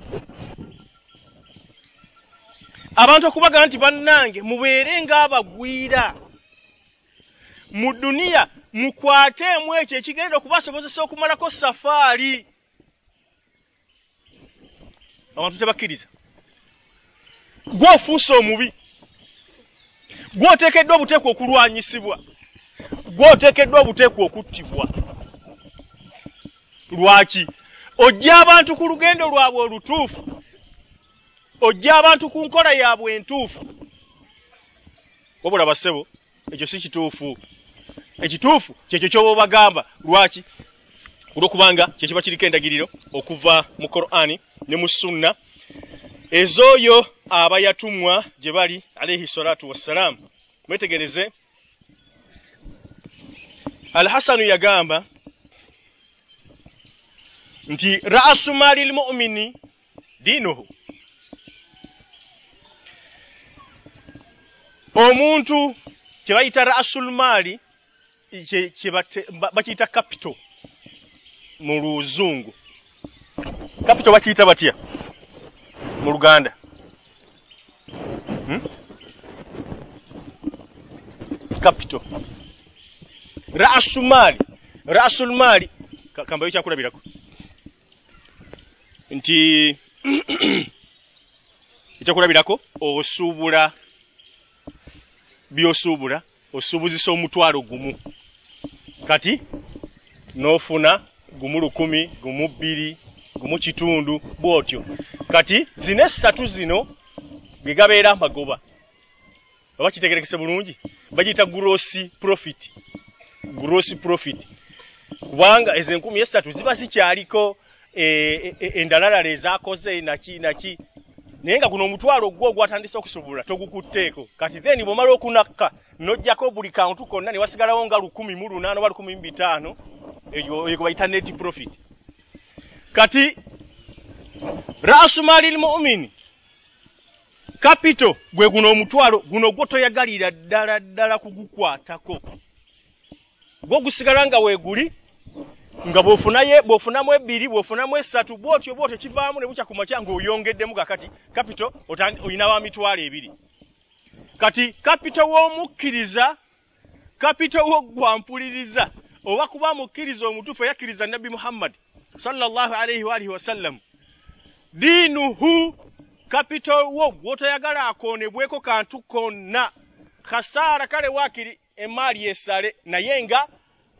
Abantu okubaga nti bannange mubeere ng'abagwira. Mu duniya mukwateemu ekyo ekigenda okubasobozesa okumalako safaari abantu tebakkiriza. Gw'ofuuse omubi gw'oteekeddwa obuteekwa okulwanyisibwa gw'oteekeddwa obuteekwa okuttibwa. Lwaki? Ojja abantu ku lugendo lwabwe olutuufu. Ojja abantu ku nkola yaabwe entuufu. Wabula basebo ekyo si kituufu. Ekituufu kyekyo kyoba obagamba lwaki? Olwokubanga kyekiba kiriko endagiriro okuva mu qur'ani ne mu sunna ez'oyo aba yatumwa gye bali alaihi salatu wassalaamu mwetegereze alhasanu yagamba nti ra'asu maali lmumini diinuhu. Omuntu kye bayita ra'asul maali bakiyita capital mu luzungu. Capital bakiyita batya? Mu luganda. Hmm? Capital rasumaali rasul maali kambayo kyakulabirako. Nti ekyakulabirako osuubula byosuubula osuubuzisa omutwalo gumu. Kati n'ofuna gumu lukumi gumu bbiri gumu kitundu bw'otyo. Kati zino essatu zino ge gabeera amagoba oba kitegerekese bulungi bagiyita grosi profit gross profit. Kubanga ezo enkumi esatu ziba zikyaliko e, e, e, endalalala ezakoze naki naki naye nga guno omutwalo gwo ogwatandise okusobola togukutteeko. Kati then bw'omala okunakka n'ojjako buli kantu konna ne wasigalawo nga lukumi mu lunaana oba lukumi mu bitaano eyo bayita net profit. Kati rasumali lmumini kapito gwe guno omutwalo guno gwo toyagalira ddala ddala kugukwatako gwo gusigala nga weeguli nga bw'ofunaye bw'ofunamu ebbiri bw'ofunamu essatu bw'otyo bw'otyo kivaamu ne bukya ku makya ng'oyongeddemu kakati kapito oyinawo emitwalo ebiri. Kati kapito w'omukkiriza kapito w'oggwampuliriza oba kuba mukkiriza omutuufu eyakkiriza nabbi muhammadi sallallahu alaihi waalihi wasallam diinuhu kapito wo gwotoyagala akoonebweko kantu konna kasaara kale waakiri emaali esale naye nga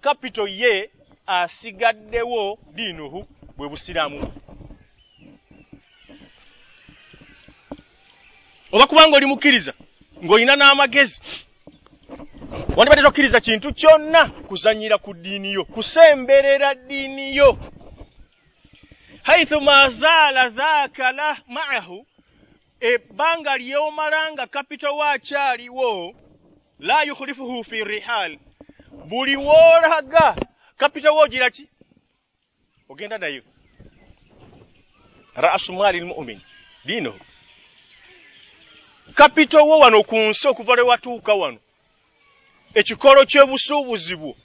kapito ye asigaddewo diinuhu bwe busiraamu. Oba kubanga oli mukkiriza ng'olina n'amagezi wandibadde tokkiriza kintu kyonna kuzanyira ku ddiini yo kusemberera ddiini yo. Haithu mazaala dhaakala maahu ebbanga lyomala nga kapito waakyaliwo la yukhlifuhu fi rihal buli woolaga kapito woogira ki ogenda nayo rasu maali lmumin diino kapito wo wano ku nsi okuva lwe watuuka wano ekikolo ky'obusuubuzi bwo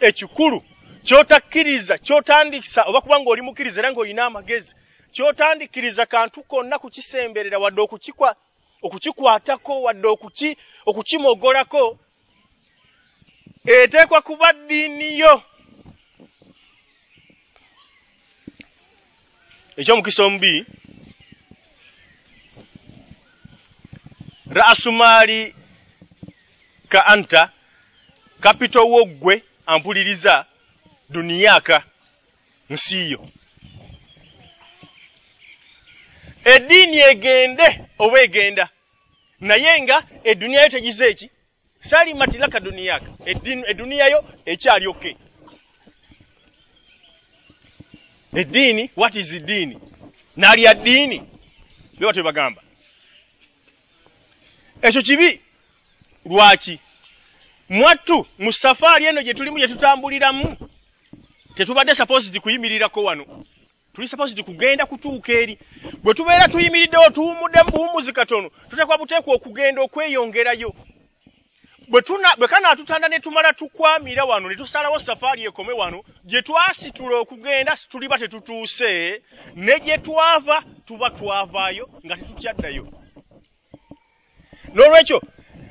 ekikulu kyotakkiriza kyotandikisa oba kubanga oli mukkiriza era ng'olina amagezi kyotandikkiriza kantu konna kukisemberera wadde okukikwa okukikwatako wadde okuki okukimogolako. Eteekwa kuba ddiini yo. Ekyomukisa omubi rasumaali ka anta kapito wo ggwe ampuliriza duniyaka nsiiyo eddiini egende oba egenda naye nga eduniya yo tegize eki? Salimatilaka duniyaka eduniya yo ekyali oke. Eddiini what is ddiini naalya ddiini? Be batwe bagamba. Ekyo kibi lwaki? Mwattu mu safaari eno gye tulimu gye tutambuliramu tetubadde supposed kuyimirirako wano tuli supposed kugenda kutuuka eri. Bwe tubeera tuyimiriddewo tuwumudde mu buwumuzi katono tutekwa buteekwa okugenda okweyongerayo. Bwe tuna bwe kanaatutanda ne tumala tukwamira wano ne tusalawo safaari ekome wano gye twasitula okugenda tuliba tetutuuse ne gye twava tuba twavaayo nga tetukyaddayo. N'olwekyo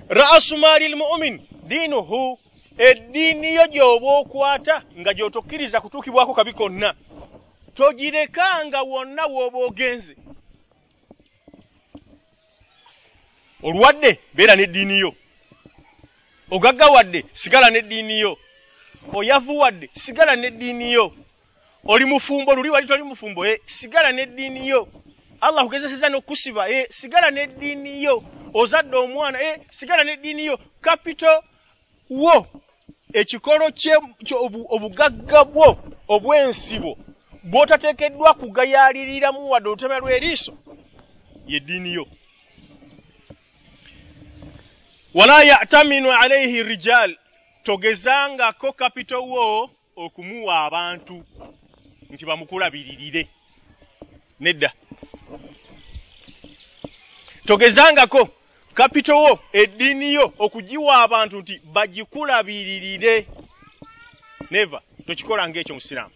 ra'asu maali lmumin diinuhu eddiini yo gy'oba okwata nga gy'otokkiriza kutuukibwako kabi konna togirekanga wonna w'oba ogenze olwadde beera n'eddiini yo. Ogaggawadde sigala n'eddiini yo. Oyavuwadde sigala n'eddiini yo. Oli mufumbo luli wali toli mufumbo e sigala n'eddiini yo. Allah kugezeseza n'okkusiba e sigala n'eddiini yo. Ozadde omwana e sigala n'eddiini yo. Kapito wo ekikolo kye obugagga bwo obw'ensibo bw'otateekeddwa kugayaaliriramu wadde oluteme lw'eriiso yeddiini yo. Wala yataminu alaihi rijal togezangako kapito wo okumuwa abantu nti bamukulabiririre nedda. Togezangako kapito wo eddiini yo okugiwa abantu nti bagikulabiririre neva tokikola ngaekyo musiraamu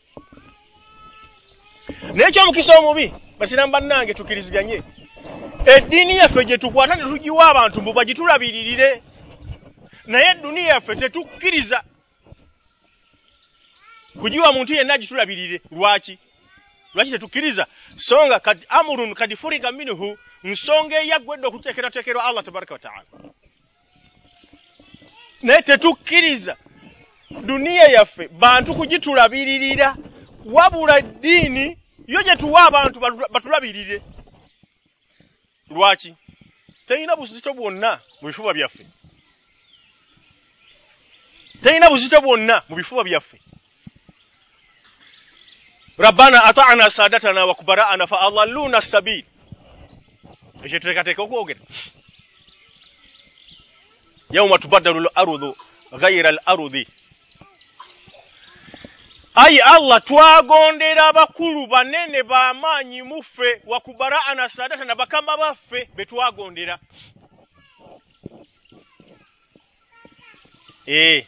n'ekyomukisa omubi? Basiraamu bannange tukkiriziganye eddiini yaffe gye tukwata ne tugiwa abantu mbu bagitulabiririre naye edduniya yaffe tetukkiriza kugiwa muntu yenna agitulabirire. Lwaki? Lwaki tetukkiriza? So nga kad amurun kad furiga minuhu nsonga eyaggwedde okuteekerateekerwa allah tabaraka wataala naye tetukkiriza. Duniya yaffe bantu kugitulabiririra wabula ddiini yo gye tuwa abantu batulabirire. Lwaki? Terina buzito bwonna mu bifuba byaffe. Terina buzito bwonna mu bifuba byaffe. Rabbana ata'na sadatana wa kubara'ana fa sabil ekyo tuteekateeka okwogera. Yauma tubaddalu l ardu ghayira al arudhi ayi allah twagondera abakulu banene b'amaanyi muffe wakubara'ana sadata na bakama baffe betwagondera ee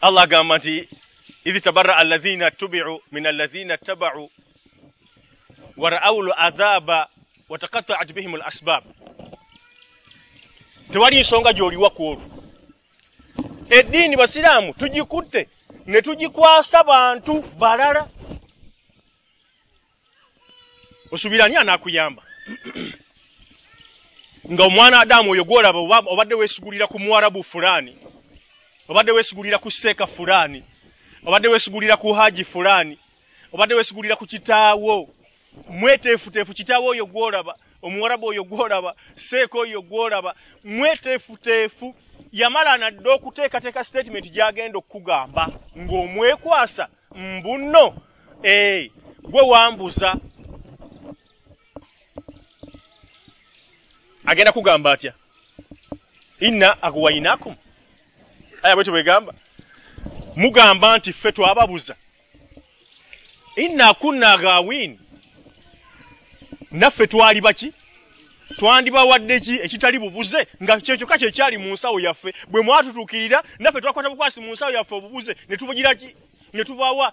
allah agamba nti idh tabaraa alladhina tubi'u min alladhina tabau waraau lazaba al'adhaba bihim al'asbab tewali nsonga gy'oliwa ku eddiini basiraamu tugikutte ne tugikwasa bantu balala. Osuubira ani anaakuyamba nga omwana adamu oyo gwolaba obadde weesigulira ku muwarabu fulaani obadde weesigulira ku seeka fulaani obadde weesigulira ku haji fulaani obadde weesigulira ku kitaawo mweteefuteefu kitaawo oyo gwolaba omuwarabu oyo gwolaba seeka oyo gwolaba mweteefuteefu yamala nadde okuteekateeka statement gy'agenda okukugamba ng'omwekwasa mbuno ee gwe wambuza. Agenda kugamba atya? Inna aguwainakum aya bwetyo bwegamba mugamba nti ffe twababuza. Inna kunna gaawini naffe twali baki twandibawadde ki ekitali bubuze nga kyekyokka kyekyali mu nsawo yaffe? Bwe mwatutuukirira naffe twakwata bukwasi mu nsawo yaffe obubuze ne tubugira ki? Ne tubawa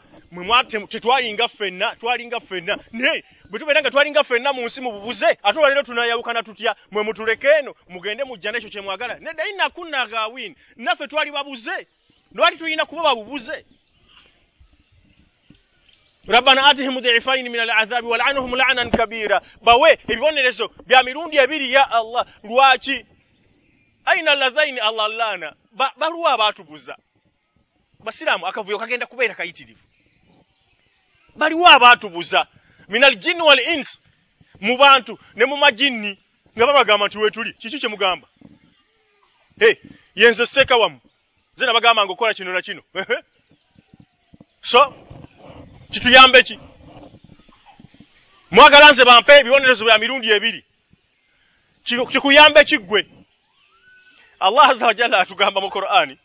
tetwalinga ffenna twalinga ffenna. Naye bwe tubeera nga twalinga ffenna mu nsi mu bubuze ate olwaleero tunayawukana tutya? Mwe mutuleke eno mugende mujja n'ekyo kye mwagala. Nedda inna kunna gaawini naffe twali babuze. Lwali tulina kuba babubuze rabbana atihim dhifaini min alazabi wal'anhum lanan kabira. Bawe ebibonerezo bya mirundi ebiri ya allah lwaki aina lazaini allah lana? Ba, barua abantu buza basilamu akavuyo kagenda kubeera kayitirivu baliwo abaatubuza minal jinni wal ins mu bantu ne mu majinni. Nga babagamba nti weetuli kiki kye mugamba? Hey, yenze seeka wamu. Ze nabagamba ngokola kino na kino. So kituyambe ki? Mwagala nze bampe ebibonerezo bya mirundi ebiri. Kikuyambe kiggwe. Allah aza wajalla atugamba mu qur'ani.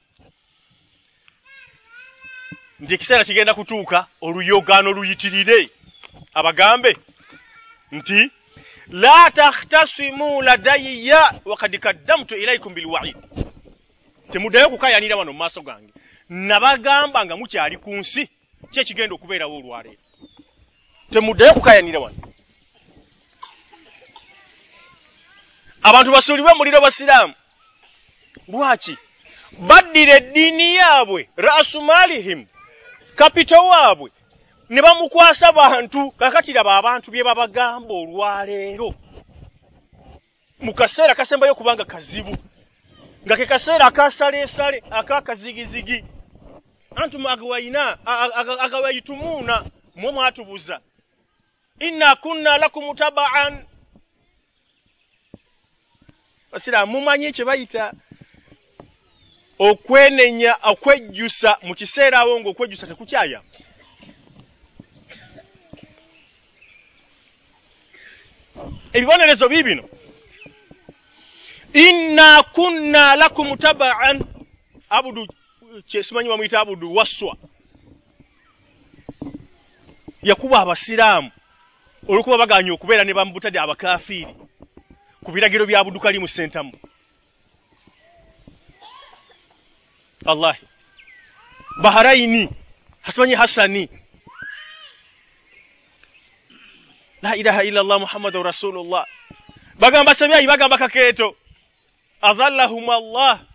Nti ekiseera kigenda kutuuka oluyogaano luyitirire. Abagambe nti la takhtasimu ladayya wakad kaddamtu ilaikum bilwaid temuddayo kukayanira wano mu maaso gange. Nabagamba nga mukyali ku nsi ki ekigenda okubeerawo olwaleero? Temuddayo kukayanira wano. Abantu basuulibwe muliro basiraamu lwaki? Baddira eddiini yaabwe rasumalihim kapito waabwe ne bamukwasa bantu kakati raba abantu bye babagamba olwaleero. Mu kaseera kasembayo kubanga kazibu nga ke kaseera akasaleesale akakazigizigi antum agwaina agawaitumuuna mwe mwatubuza. Inna kunna lakum tabaan. Basiraamu mumanyi kye bayita? Okwenenya okwejjusa mu kiseera awo ng'okwejjusa tekukyaya. Ebibonerezo biibino inna kunna lakum tabaan. Abudu kyesimanyi bamuyita abudu waswa yakuba abasiraamu olwokuba baganye okubeera ne bamubutadde abakafiiri ku biragiro bya abudukalimu sentamu wallahi. Baharaini hasimanyi hasani la ilaha illa allah muhammadu rasulullah. Bagamba sabyayi bagamba kakeeto. Adhallahum allah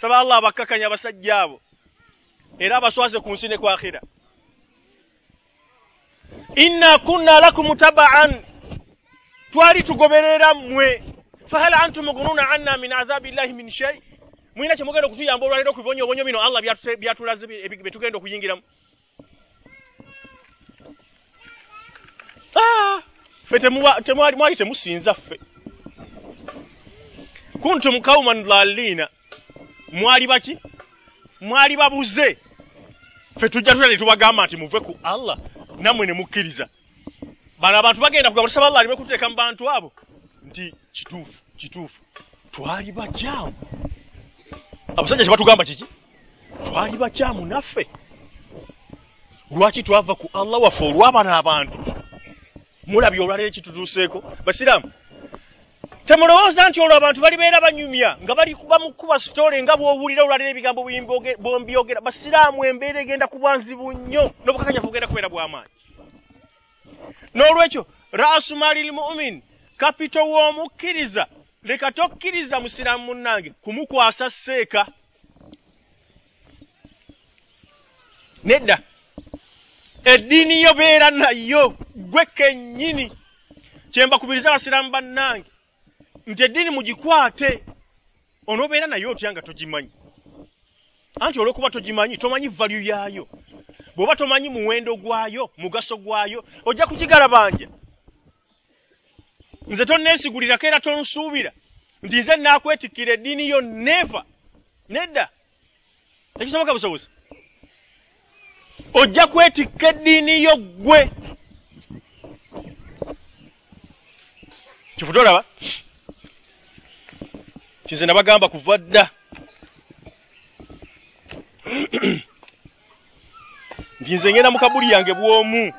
saba allah abakakanya abasajja abo. Era abaswaze ku nsi ne ku akhira inna kunna lakum tabaan. Twali tugoberera mmwe. Fahal antum mugununa anna min azabi llahi min shay. Mwina kyemugenda okutuyamba olwaleero ku bibonyoobonyo bino allah byatulaze byetugenda okuyingiramu. Ffe mwali temusinza ffe. Kuntum kauman dhalina mwali baki? Mwali babuze? Ffe tujja tutya netubagamba nti muve ku allah nammwe ne mukkiriza? Bano abantu bagenda kugamba tusaba allah alime kututeeka mu bantu abo? Nti kituufu kituufu. Twali bajaamu abasajja kye batugamba kiki? Twali bajaamu naffe. Lwaki twava ku allah waffe olwabano abantu? Mulabye olwaleero kitutuuseeko basiraamu temulowooza nti olwo abantu balibeera banyumya nga bali bamukuba sitole nga bw'owulira olwaleero ebigambo bombyogera basiraamu embeera egenda kuba nzibu nnyo n'obukakanyavu bugenda kubeera bw'amaanyi. N'olwekyo raasu maali lmumin kapito w'omukkiriza leka tokkiriza musiraamu munnange kumukwasa seeka nedda eddiini yo beera nayo gwe kennyini. Kyembakubiriza abasiraamu bannange nti eddiini mugikwate. Onoobeera nayo otya nga togimanyi? Anti olw'okuba togimanyi tomanyi valyu yaayo. Bw'oba tomanyi muwendo gwayo mugaso gwayo ojja kugigalabanja nze tonneesigulirako era tonsuubira. Nti nze naakwetikkira eddiini yo neeva nedda. Tekisoboka busobozi. Ojja kwetikka eddiini yo ggwe. Kifuta olaba kinze nabagamba kuva dda. Nti nze ngenda mu kabuli yange bw'omu.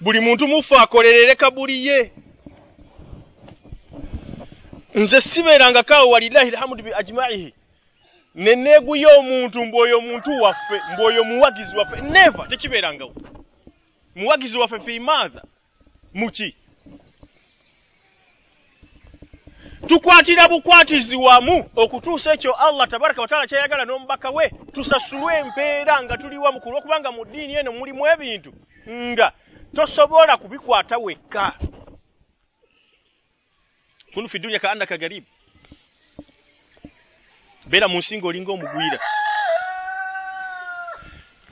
Buli muntu mufe akolerere kabuli ye. Nze sibeerangako awo walillahi lhamdu bi ajmaihi. Neneeguya omuntu mbwoyo omuntu waffe mbwoyo muwagizi waffe. Neva tekibeerangawo. Muwagizi waffe fi maatha muki tukwatira bukwatizi wamu okutuusa ekyo allah tabaraka wataala kyayagala n'omubaka we tusasulwe empeera nga tuli wamu ku lwokubanga mu ddiini eno mulimu ebintu nga tosobola kubikwata wekka. Kunu fi dunya ka annaka garibu beera mu nsi ng'olinga omugwira.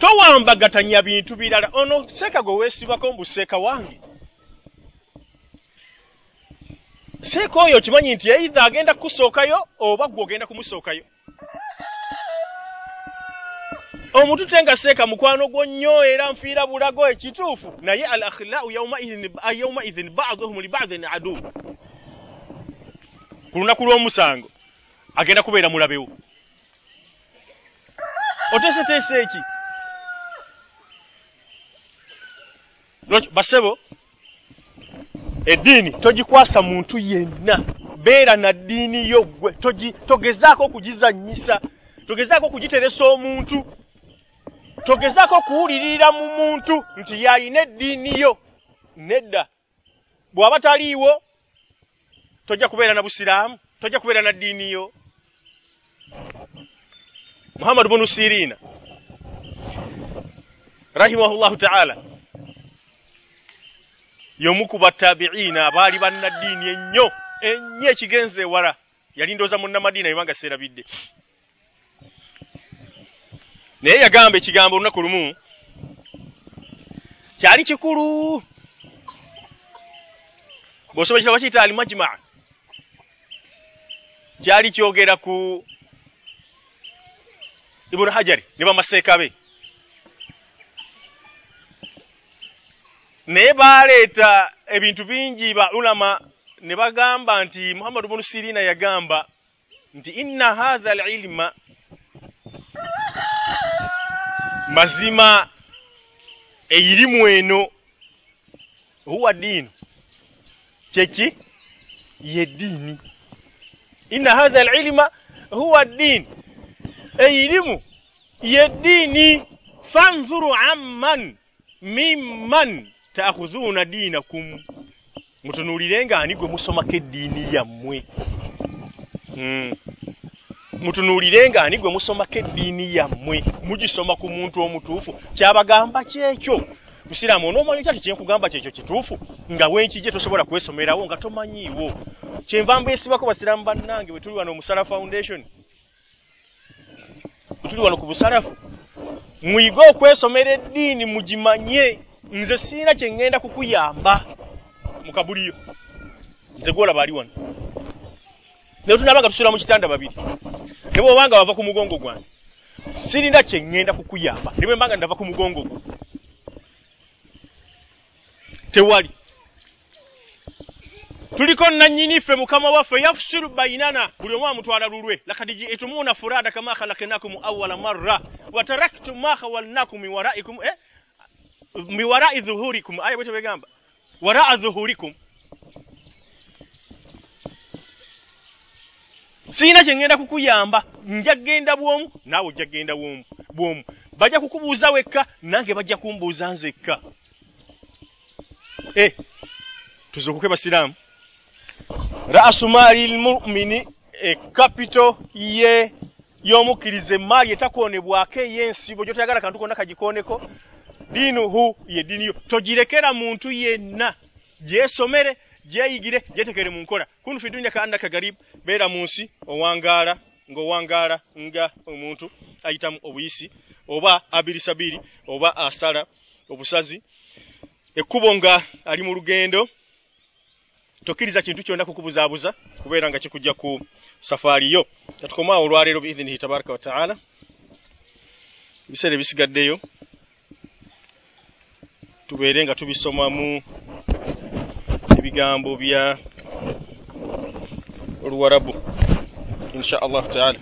Towambagatanya bintu birala. Ono seeka gwe weesibako mbuseeka wange seeka oyo okimanyi nti eitha agenda kukusookayo oba gwe ogenda kumusookayo omuntu te nga seeka mukwano gwo nnyo era nfiira bulago ekituufu naye al akhilau yaumaidhin baduhum libadin adu. Ku lunaku lw'omusango agenda kubeera mulabewo oteeseteese eki? Basebo eddiini togikwasa muntu yenna beera na ddiini yo gwe togezaako okugizannyisa togezaako okugiteresa omuntu togezaako okuwulirira mu muntu nti yalina eddiini yo nedda. Bw'aba taliiwo tojja kubeera na busiraamu tojja kubeera na ddiini yo. Muhammadu bunu siriina rahimahullahu taala y'omu ku batabiina abaali bannaddiini ennyo ennyo ekigenza ewala. Yali ndooza munnamadiina yebanga seerabidde. Naye yagamba ekigambo olunaku lumu kyali kikulu. Bw'osoma kitabo kiyita al majmaa kyali kyogera ku ibunu hajari ne bamaseeka be naye baaleeta ebintu bingi ba ulama ne bagamba nti muhammadu bunu siriina yagamba nti inna hatha al ilima mazima eyirimu eno huwa diinu. Kyeki? Yeddiini inna hatha al ilima huwa ddiin eyirimu? Yeddiini fanzuru amman mimman taakhuzuuna diinakum mutunuulire nga ani gwe musomako eddiini yammwe? Hmm. mutunuulire nga ani gwe musomako eddiini yammwe? Mugisoma ku muntu omutuufu. Kyabagamba kyekyo? Musiraamu onoomanya kyati kyenkugamba kyekyo kituufu? Nga wenkijje tosobola kwesomerawo nga tomanyiiwo. Kyenva mbesibako basiraamu bannange bwe tuli wano omusala foundation. Bwe tuli wano ku busalafu muyige okwesomera eddiini mugimanye nze siina kye ŋŋenda kukuyamba mu kabuliyo. Nze gwolaba ali wano. Naye tunaabanga tusula mu kitanda babiri. Ne bw'obanga bava ku mugongo gwange sirina kye ŋŋenda kukuyamba. Ne bwe mbanga ndava ku mugongo gwo tewali. Tuliko nannyini ffe mukama waffe yafusiru bayinana buli omu amutwala lulwe. Lakad jiitumuuna furada kama khalaknakum awala marra wataraktum ma khawalnakum min waraikum eh? Mi warai dhuhurikum aya bwete begamba waraa dhuhurikum siina kyengenda kukuyamba. Nja genda bwomu. Naawe ojja genda bwomu. Bajja kukubuuza wekka nange bajja kumbuuza nzekka. Eh, tuzukuke basiraamu. Raasu maali lmumini ekapito ye y'omukkiriza emaali etakonebwako ey'ensibo gyotoyagala kantu konna kagikoneko diinuhu ye ddiini yo. Togirekera muntu yenna. Gyesomere gyeyigire gyetekere mu nkola. Kunu fi dunya kaannaka garib beera mu nsi owangaala ng'owangaala nga omuntu ayitamu obuyisi oba abirisabiri oba asala obusazi. Ekkubo nga ali mu lugendo tokkiriza kintu kyonna kukubuzaabuza kubeera nga kikujja ku safaari yo. Katukomaawo olwaleero biidhinihi tabaraka wa taala. Ebiseera ebisigaddeyo tubeere nga tubisomamu ebigambo bya oluwarabu insha allahu taala.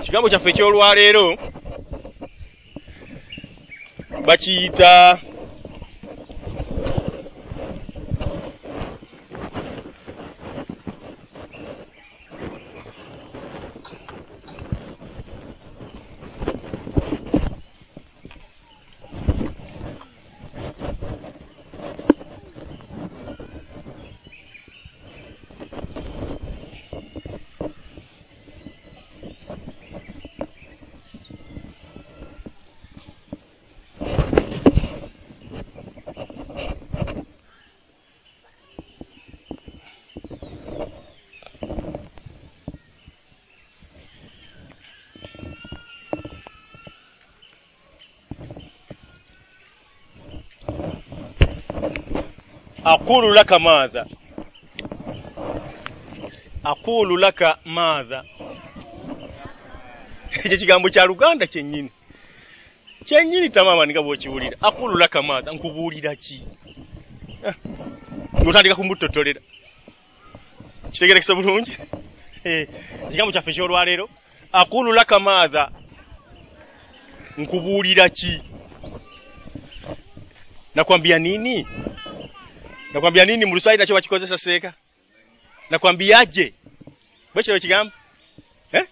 Ekigambo kyaffe ekyolwaleero bakiyita aqulu laka madha. Aqulu laka madha. Ekyo kigambo kya luganda kyennyini? Kyennyini tamama nga bw'okiwulira. Aqulu laka madha nkubuulira ki? Eh, ng'otandika kumbuttotolera kitegerekese bulungi? Eh, ekigambo kyaffe ekyolwaleero. Aqulu laka madha nkubuulira ki? Nakwambia nini nakwambia nini mulusai nacho bakikozesa seeka nakwambiaje? Bwekiro kigambo. Eh?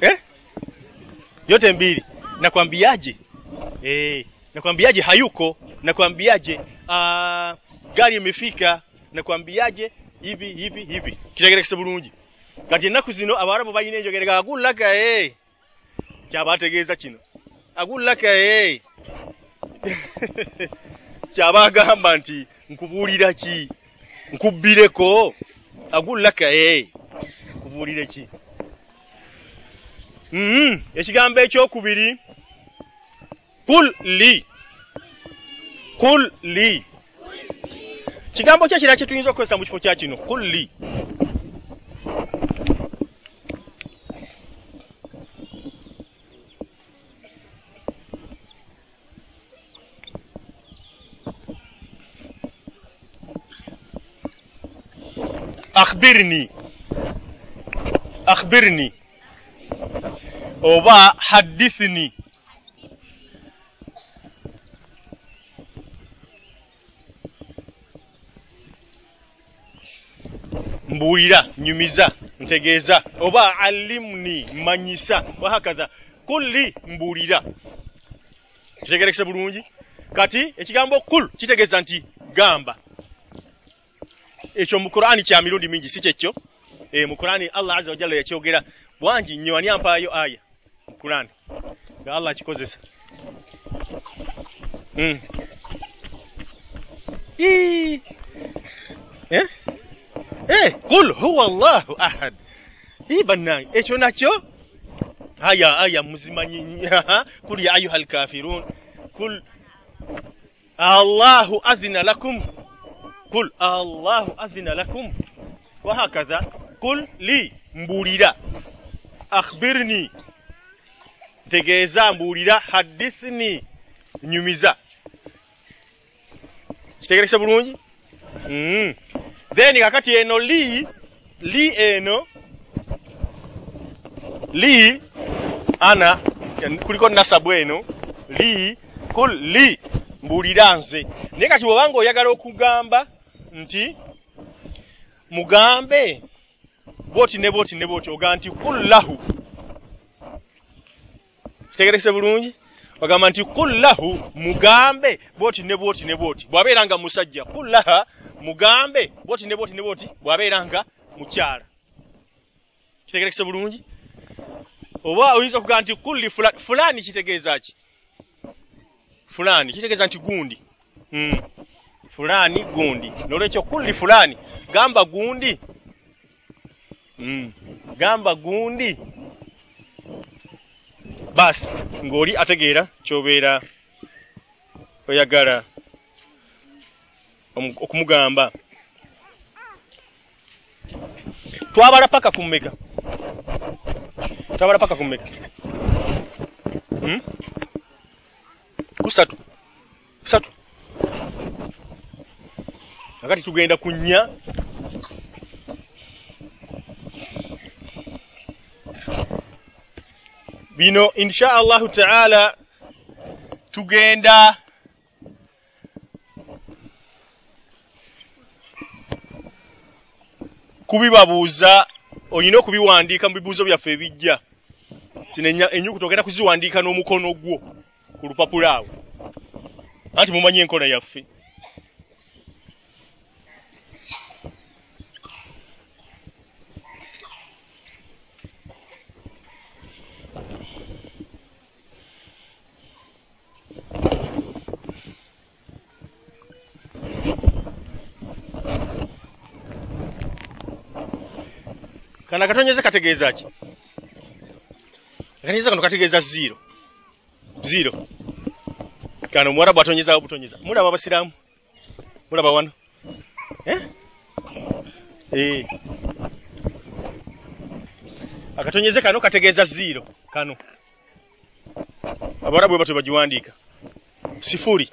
eh? yote mbili. Nakwambiaje? Eh, nakwambiaje hayuko? Nakwambiaje? Ah, gari imefika. Nakwambiaje? Hivi hivi hivi. Kitegerekese bulungi kati ennaku zino abarabu balina enjogereka agullaka e kyaba ategeeza kino agulaka e kyaba agamba nti nkubuulira ki? Nkubbireko? Agullaka e nkubuulire ki? Mm ekigambo ekyokubiri? Kul li. Kul li. Kigambo ki ekirala kye tuyinza okukozesa mu kifo kya kino? Kul li akhbirni akhbirni oba haddithni mbuulira nyumiza ntegeeza oba alimni manyisa wahakaza kulli mbuulira kitegerekese bulungi kati ekigambo kul kitegeeza nti gamba ekyo mu Qur'ani kya mirundi mingi si kyekyo? E, mu Qur'ani Allah azza wa jalla yakyogera bwangi nnyo ani ampaayo aya? Mu Qur'ani. Nga Allah akikozesa. Mm. Eh? eh, qul huwa Allahu ahad. Ii bannange ekyo nakyo? Aya aya muzimanyi kul ya ayuha alkafirun kul Allahu azina lakum kul Allahu azina lakum wahakaza kul li mbuulira akhbirni tegeeza mbuulira hadithni nyumiza kitegerekese bulungi mm. then kakati eno li li eno li ana kuliko nasabu eno li kul li mbuulira nze naye kati bwobanga oyagala okugamba nti mugambe. Bwoti ne bwoti ne bwoti ogamba nti kullahu kitegerekese bulungi? Ogamba nti kullahu mugambe. Bwoti ne bwoti ne bwoti. Bw'abeera nga musajja kullaha mugambe. Bwoti ne bwoti ne bwoti bw'abeera nga mukyala. Kitegerekese bulungi? Oba oyinza okugamba nti kulli fulani, fulani kitegeeza ki? Fulani kitegeeza nti gundi. Mm. Fulani gundi. Nolwekyo kulli fulani gamba gundi. Mm. gamba gundi. Basi ng'oli ategeera ky'obeera oyagala okumugamba. Twabala paka ku mmeka. Twabala paka ku mmeka. Hmm? kusatu kusatu akati tugenda ku nnya bino insha allahu taala tugenda kubibabuuza olina okubiwandiika mu bibuuzo byaffe ebijja. Zino ennyukuta ogenda kuziwandiika n'omukono gwo ku lupapula awo. Anti mumanyi enkola yaffe kana akatonyeze kategeeza ki? Akatonyeze kano kategeeza zero. Zero. Kano omuwarabu atonyeza butonyeza mulaba abasiraamu. Mulaba wano. Eh? Eh. akatonyeze kano kategeeza zero. Kano. Abawarabu bwe batyo bagiwandiika. Sifuri.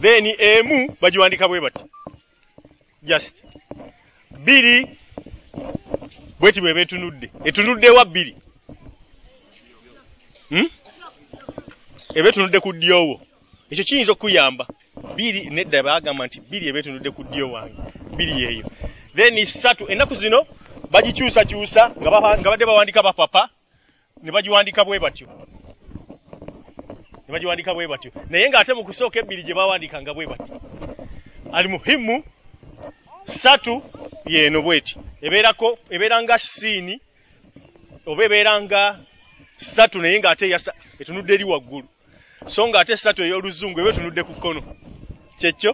Then emu bagiwandiika bwe bati. Just. Bbiri bweti bweba etunudde etunudde wa bbiri? Hmm? eba etunudde ku ddyowo ekyo kiyinza okuyamba bbiri nedda bagamba nti bbiri eba etunudde ku ddyo wange. Bbiri yeeyo then ssatu ennaku zino bagikyusakyusa nga nga badde bawandika bapapa ne bagiwandika bwe batyo. Ne bagiwandika bwe batyo. Naye ng'ate mu kusooka ebbiri gye bawandikanga bwe batyo. Ali muhimu ssatu yeeno bweti ebeerako ebeera nga siini oba ebeera nga ssatu naye ng'ate etunudde eri waggulu. So ng'ate ssatu ey'oluzungu eba etunudde ku kkono. Kyekyo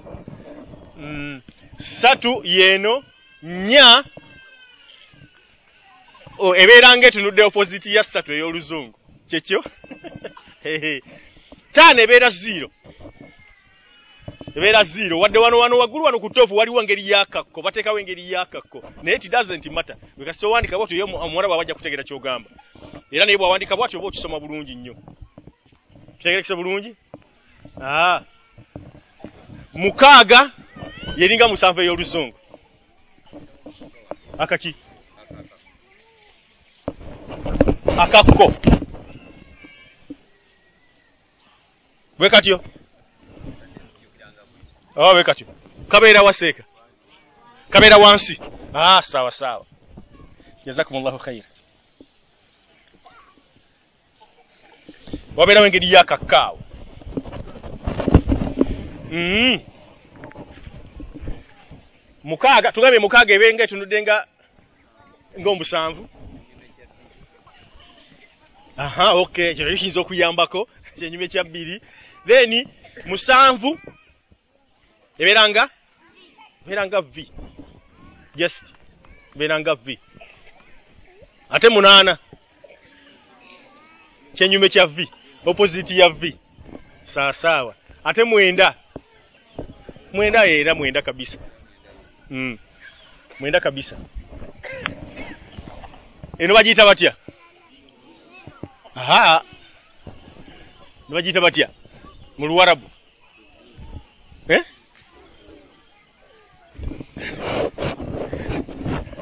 mm, ssatu yeeno nnya ebeera nga etunudde opposite ya ssatu ey'oluzungu. Kyekyo taano ebeera ziro ebeera ziro wadde wano wano waggulu wano ku toopu waliwo engeri yakakko bateekawo engeri yakakko naye it doesn't matter. Wekasi owandika bwatyo yo omuwala bw'aba ajja kutegeera kyogamba. Era naye bw'awandika bwatyo oba okisoma bulungi nnyo. Kitegerekese bulungi? Aa mukaaga yeringa musanvu ey'oluzungu. Akaki? Akakko. Bwe katyo oba bwe katyo. Kabeera waseeka kabeera wansi ah sawa sawa jazakumullahu khaira wabeerawo engeri yakakkaawo mm. mukaaga tugambye mukaaga ebenga etunudde nga ng'omusanvu aha okay. Kino kiyinza okuyambako. Kyenyuma ekyabbiri then musanvu ebeera nga ebeera nga v. Just ebeera nga v. Ate munaana kyenyuma ekya v. Opposite ya v. Saasaawa ate mwenda? Mwenda era mwenda kabisa. Mm. mwenda kabisa. Eno bagiyita batya? Aha. Ne bagiyita batya? Mu luwarabu eh?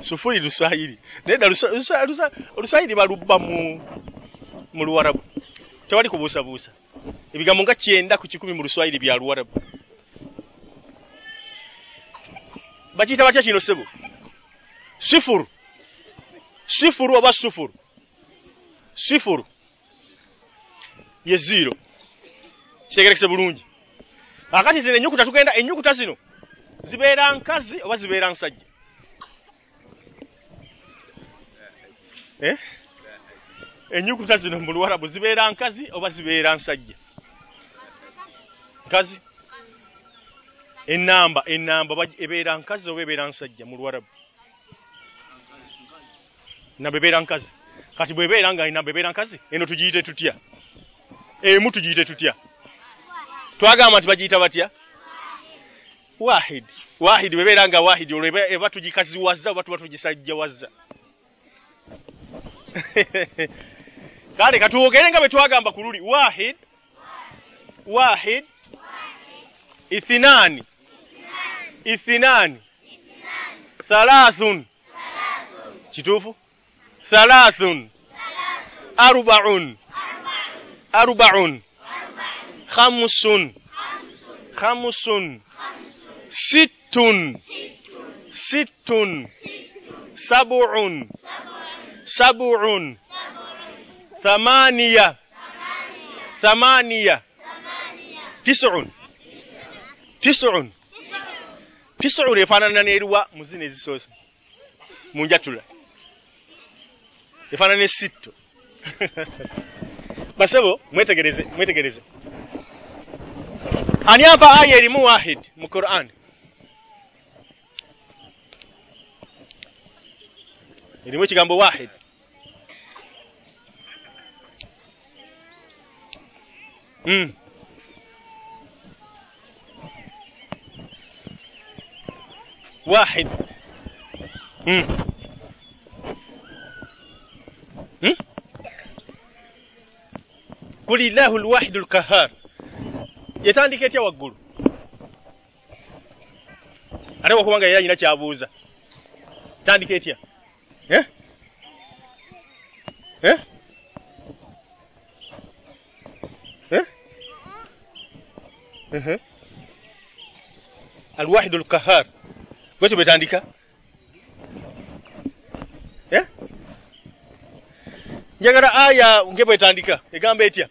Sufuri luswayiri lusa- lusa- oluswayiri balubba mu luwarabu. Tewali kubuusabuusa. Ebigambo nga kyenda ku kikumi mu luswayiri bya luwarabu. Bakiyita batya kino sebo? Sifuru. Sifuru oba sufuru? Sifuru. Ye zero. Kitegerekese bulungi. Akati zino enyukuta tugenda enyukuta zino zibeera nkazi oba zibeera nsajja? Eh? enyukuta zino mu luwarabu zibeera nkazi oba zibeera nsajja? Nkazi? Enamba enamba ebeera nkazi oba ebeera nsajja mu luwarabu? Namba ebeera nkazi. Kati bwebeera nga enamba ebeera nkazi eno tugiyite tutya? Emu tugiyite tutya? Twagamba nti bagiyita batya wahid. Wahid bwebeera nga wahid olwo eba- tugikaziwazza oba tuba tugisajjawazza kale katwogere nga bwe twagamba ku luli wahid wahid ithinani ithinani thalathun kituufu thalathun arbaun arbaun khamsun khamsun sittun sittun sab'un sab'un ثمانية ثمانية تسع تسع تسع efaanana n'eruwa mu zino ezisoose mu njatula efaanana esitto basebo mwetegereze mwetegereze Ani ampa aya erimu wahid mu quran erimu ekigambo wahid Mm. wahid mm. mm? kulillahu lwahidu lkahar yatandika etya waggulu. Ate wakubanga era nyina kyabuuza. Tandika etya? Eh? eh? eh? alwahidu lkahar bwekyo bwetandika njagala aya nge bwetandika egamba etya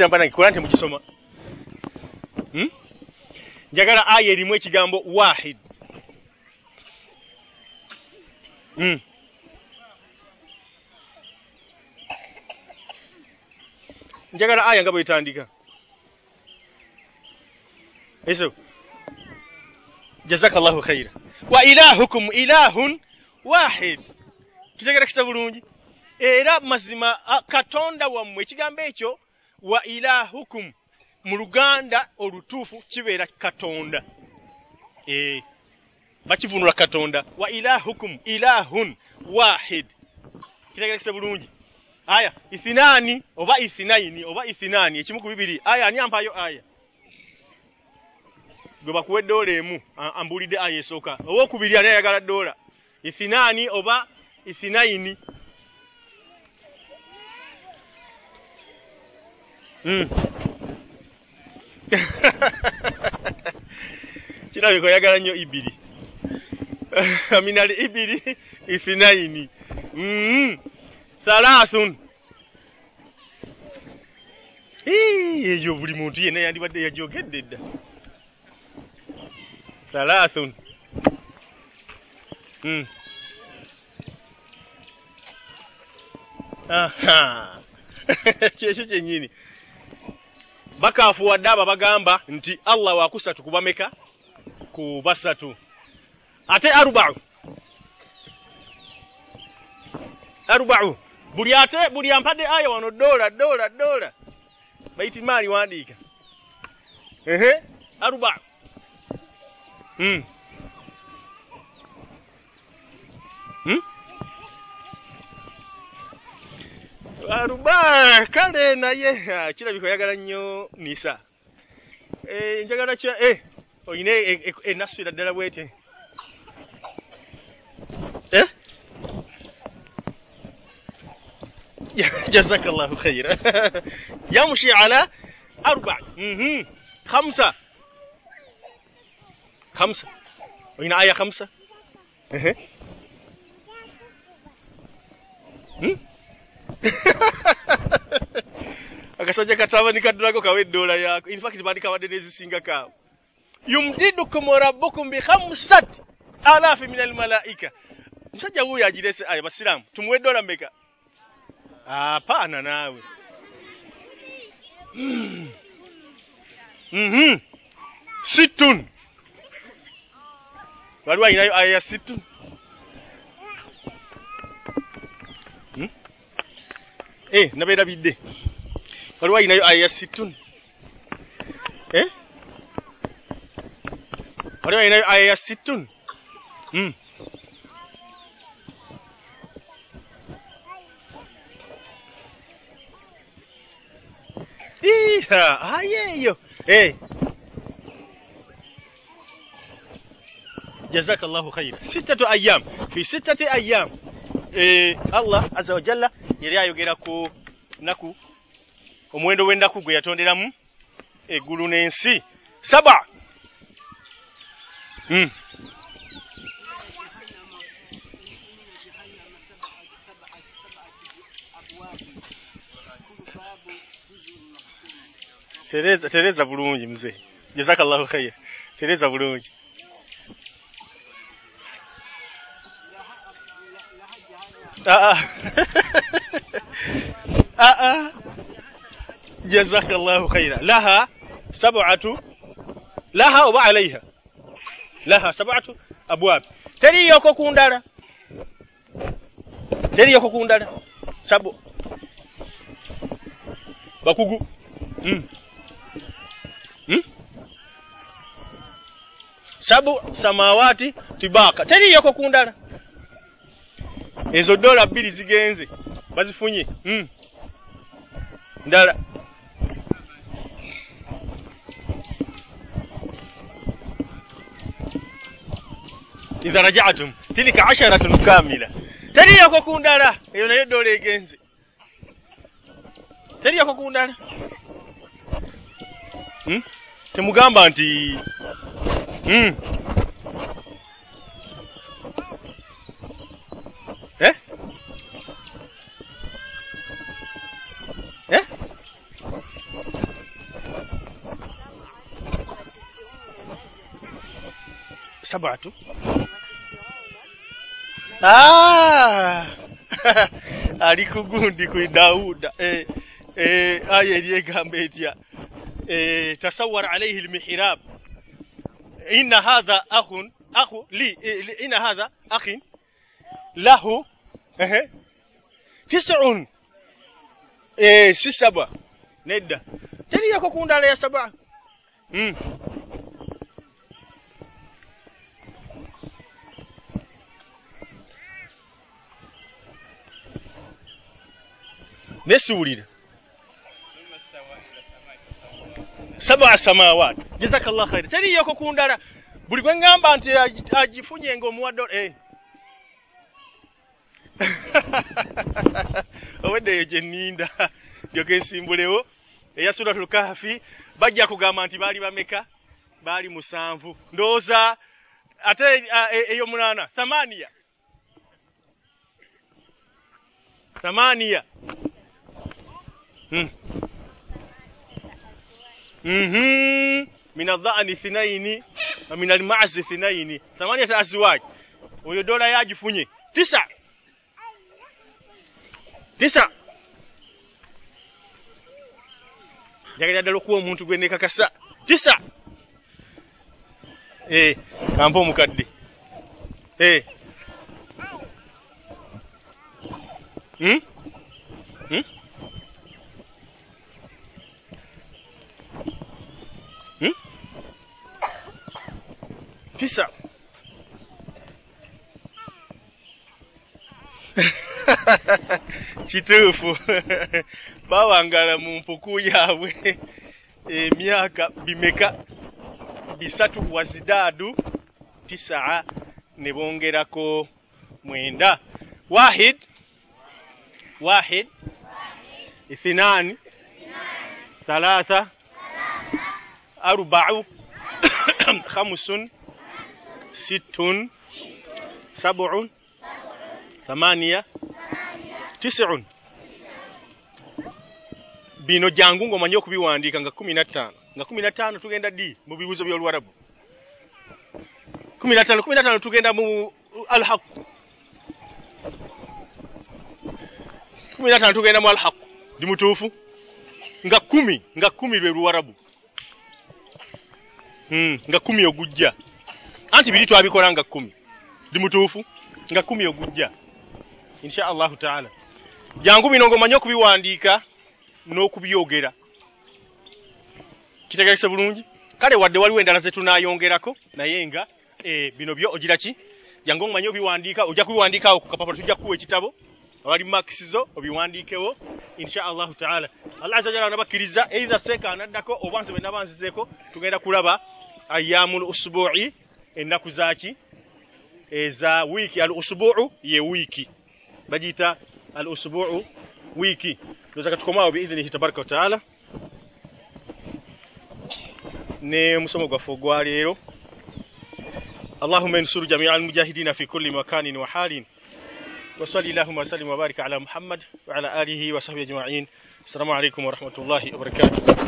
musirampanange kola nti mugisoma hmm? njagala aya erimu ekigambo wahid hmm. njagala aya nga bwetandika. Eso jazakallahu khaira wa ilahukum ilahun wahid kitegera kisa bulungi. Era mazima katonda wammwe ekigambo ekyo wa ilahukum mu luganda olutuufu kibeera katonda. E, bakivunula katonda. Wa ilahukum ilahun wahid kitegerekese bulungi. Aya ithinaani oba ithinaini oba ithinaani ekimu ku bibiri. Aya ani ampayo? Aya. Gwe bakuwa eddoola emu ambuulidde aya esooka. Owookubiri ani ayagala ddoola ithinaani oba ithinaini kirabika oyagala nnyo ibiri aminal ibiri ithinaini mm. salathun Hii, eyo buli muntu yenna yandibadde yajogedde dda. Salathun mm. kyekyo kyennyini bakaafuwadde abo bagamba nti allah wakusatu kubameka kubasatu ate arubau. Arubau. Buli ate buli ampadde aya wano dola dola dola. Baitimaali wandiika. Ehe arubau. Mm. hmm? aruba kale naye ah, kirabika oyagala nnyo nisa Eh, njagala kya eh oyina e- e- enaswira ddala bwete eh جزاك الله خيرا يمشي على أربع مهم. خمسة خمسة وهنا آية خمسة اها. هم؟ akasajja kataba nikaddulako kawa eddoola yaako infact bandikabadde nezisingako awo yumdidukum rabbukum bikhamsati alafi min almalaika musajja wuuyo agirese aya basiraamu tumuwa eddoola mmeka apaana nawe mhm situn waliwo ayinayo aya ya situn eh nabeerabidde waliwo ayinayo aya ya situn eh waliwo ayinayo aya ya situn mm. Iha, aya eyo eh جزاك الله خيرا ستة أيام في ستة أيام eh, Allah azza wa jalla yali ayogera ku naku omuwendo w'ennaku gwe yatonderamu eggulu n'ensi. Saba! Mm. tereza tereza bulungi mzee jazakallahu khair tereza bulungi a jazakallahu khaira laha sab'atu laha wa alayha laha sab'atu abwab teri yoko kundara teri yoko kundara sabu bakugu mm. Mm? sabu samawati tibaka teri yoko kundara ezo dola bbiri zigenze bazifunye mm. Ndala idha rajatum tilika asharatun kamila. Teriyoko ku ndala eyo naye dola egenze teriyoko ku ndala hmm? temugamba nti sabatu Ah! ali ku gundi ku Dauda eh eh aya eliyegamba etya eh tasawwar alayhi almihrab inna hadha akhun akhu li eh, inna hadha akhin lahu eh tis'un eh si saba nedda teri yako kundala ya saba mm. Nesiwulira saba samawat jazakallah khair teriyoko ku ndala buli gwe ŋŋamba nti agi- agifunye ng'omuwadde eh. obwedde eyo gye nninda. Ndyoke nsimbulewo eya suratul kahfi. Bajja kugamba nti baali bameka? Baali musanvu. Ndowooza ate e- eyo munaana thamaniya thamaniya mm. mm -hmm. Mm-hmm. min adhani thinaini na min almaasi thinaini thamani ya azwaj huyo dola yajifunye tisa. Tisa. Jagera dalo kuwa omuntu gweneka kasa tisa. Eh kampa omukadde eh hmm? Hmm? ekisa kituufu bawangala mu mpuku yaabwe. Emyaka bimeka bisatu wazidaadu tisaa ne bongerako mwenda. Wahid. Wahid. Ithinani thalatha. Arbau khamsun sittun sab'un thamania tis'un. Bino jangu ng'omanye kubiwandika nga kumi na ttaano nga kumi na ttaano tugenda di mu bibuzo by'oluwarabu kumi 15 15 kumi tugenda mu uh, alhaq. 15 tugenda mu alhaq. Di mutufu nga kumi nga 10 lwe luwarabu hmm, nga kumi ogujja. Anti biri twabikola nga kumi. Ndi mutuufu nga kumi ogujja. Insha allahu taala. Jangu bino ng'omanyi okubiwandiika n'okubyogera. Kitegerekese bulungi? Kale wadde waliwo endala ze tunaayongerako naye nga eh, bino byo ogira ki? Jangu omanyi obiwandiika ojja kubiwandiika awo ku kapapula tujja kukuwa ekitabo. Awali makisizo obiwandiikewo insha allahu taala. Allah aza jala nabakkiriza eitha seeka anaddako oba nze bwe naba nzizeeko tugenda kulaba ayamul usbu'i ennaku zaki eza wiiki al usbu'u ye wiiki bagiyita al usbu'u wiiki ndoza katukomawo biidhinihi tabaraka wataala ne musomo gwaffe ogwaleero اللهم انصر جميع المجاهدين في كل مكان وحال وصل اللهم وسلم وبارك على محمد وعلى آله وصحبه أجمعين السلام عليكم ورحمة الله وبركاته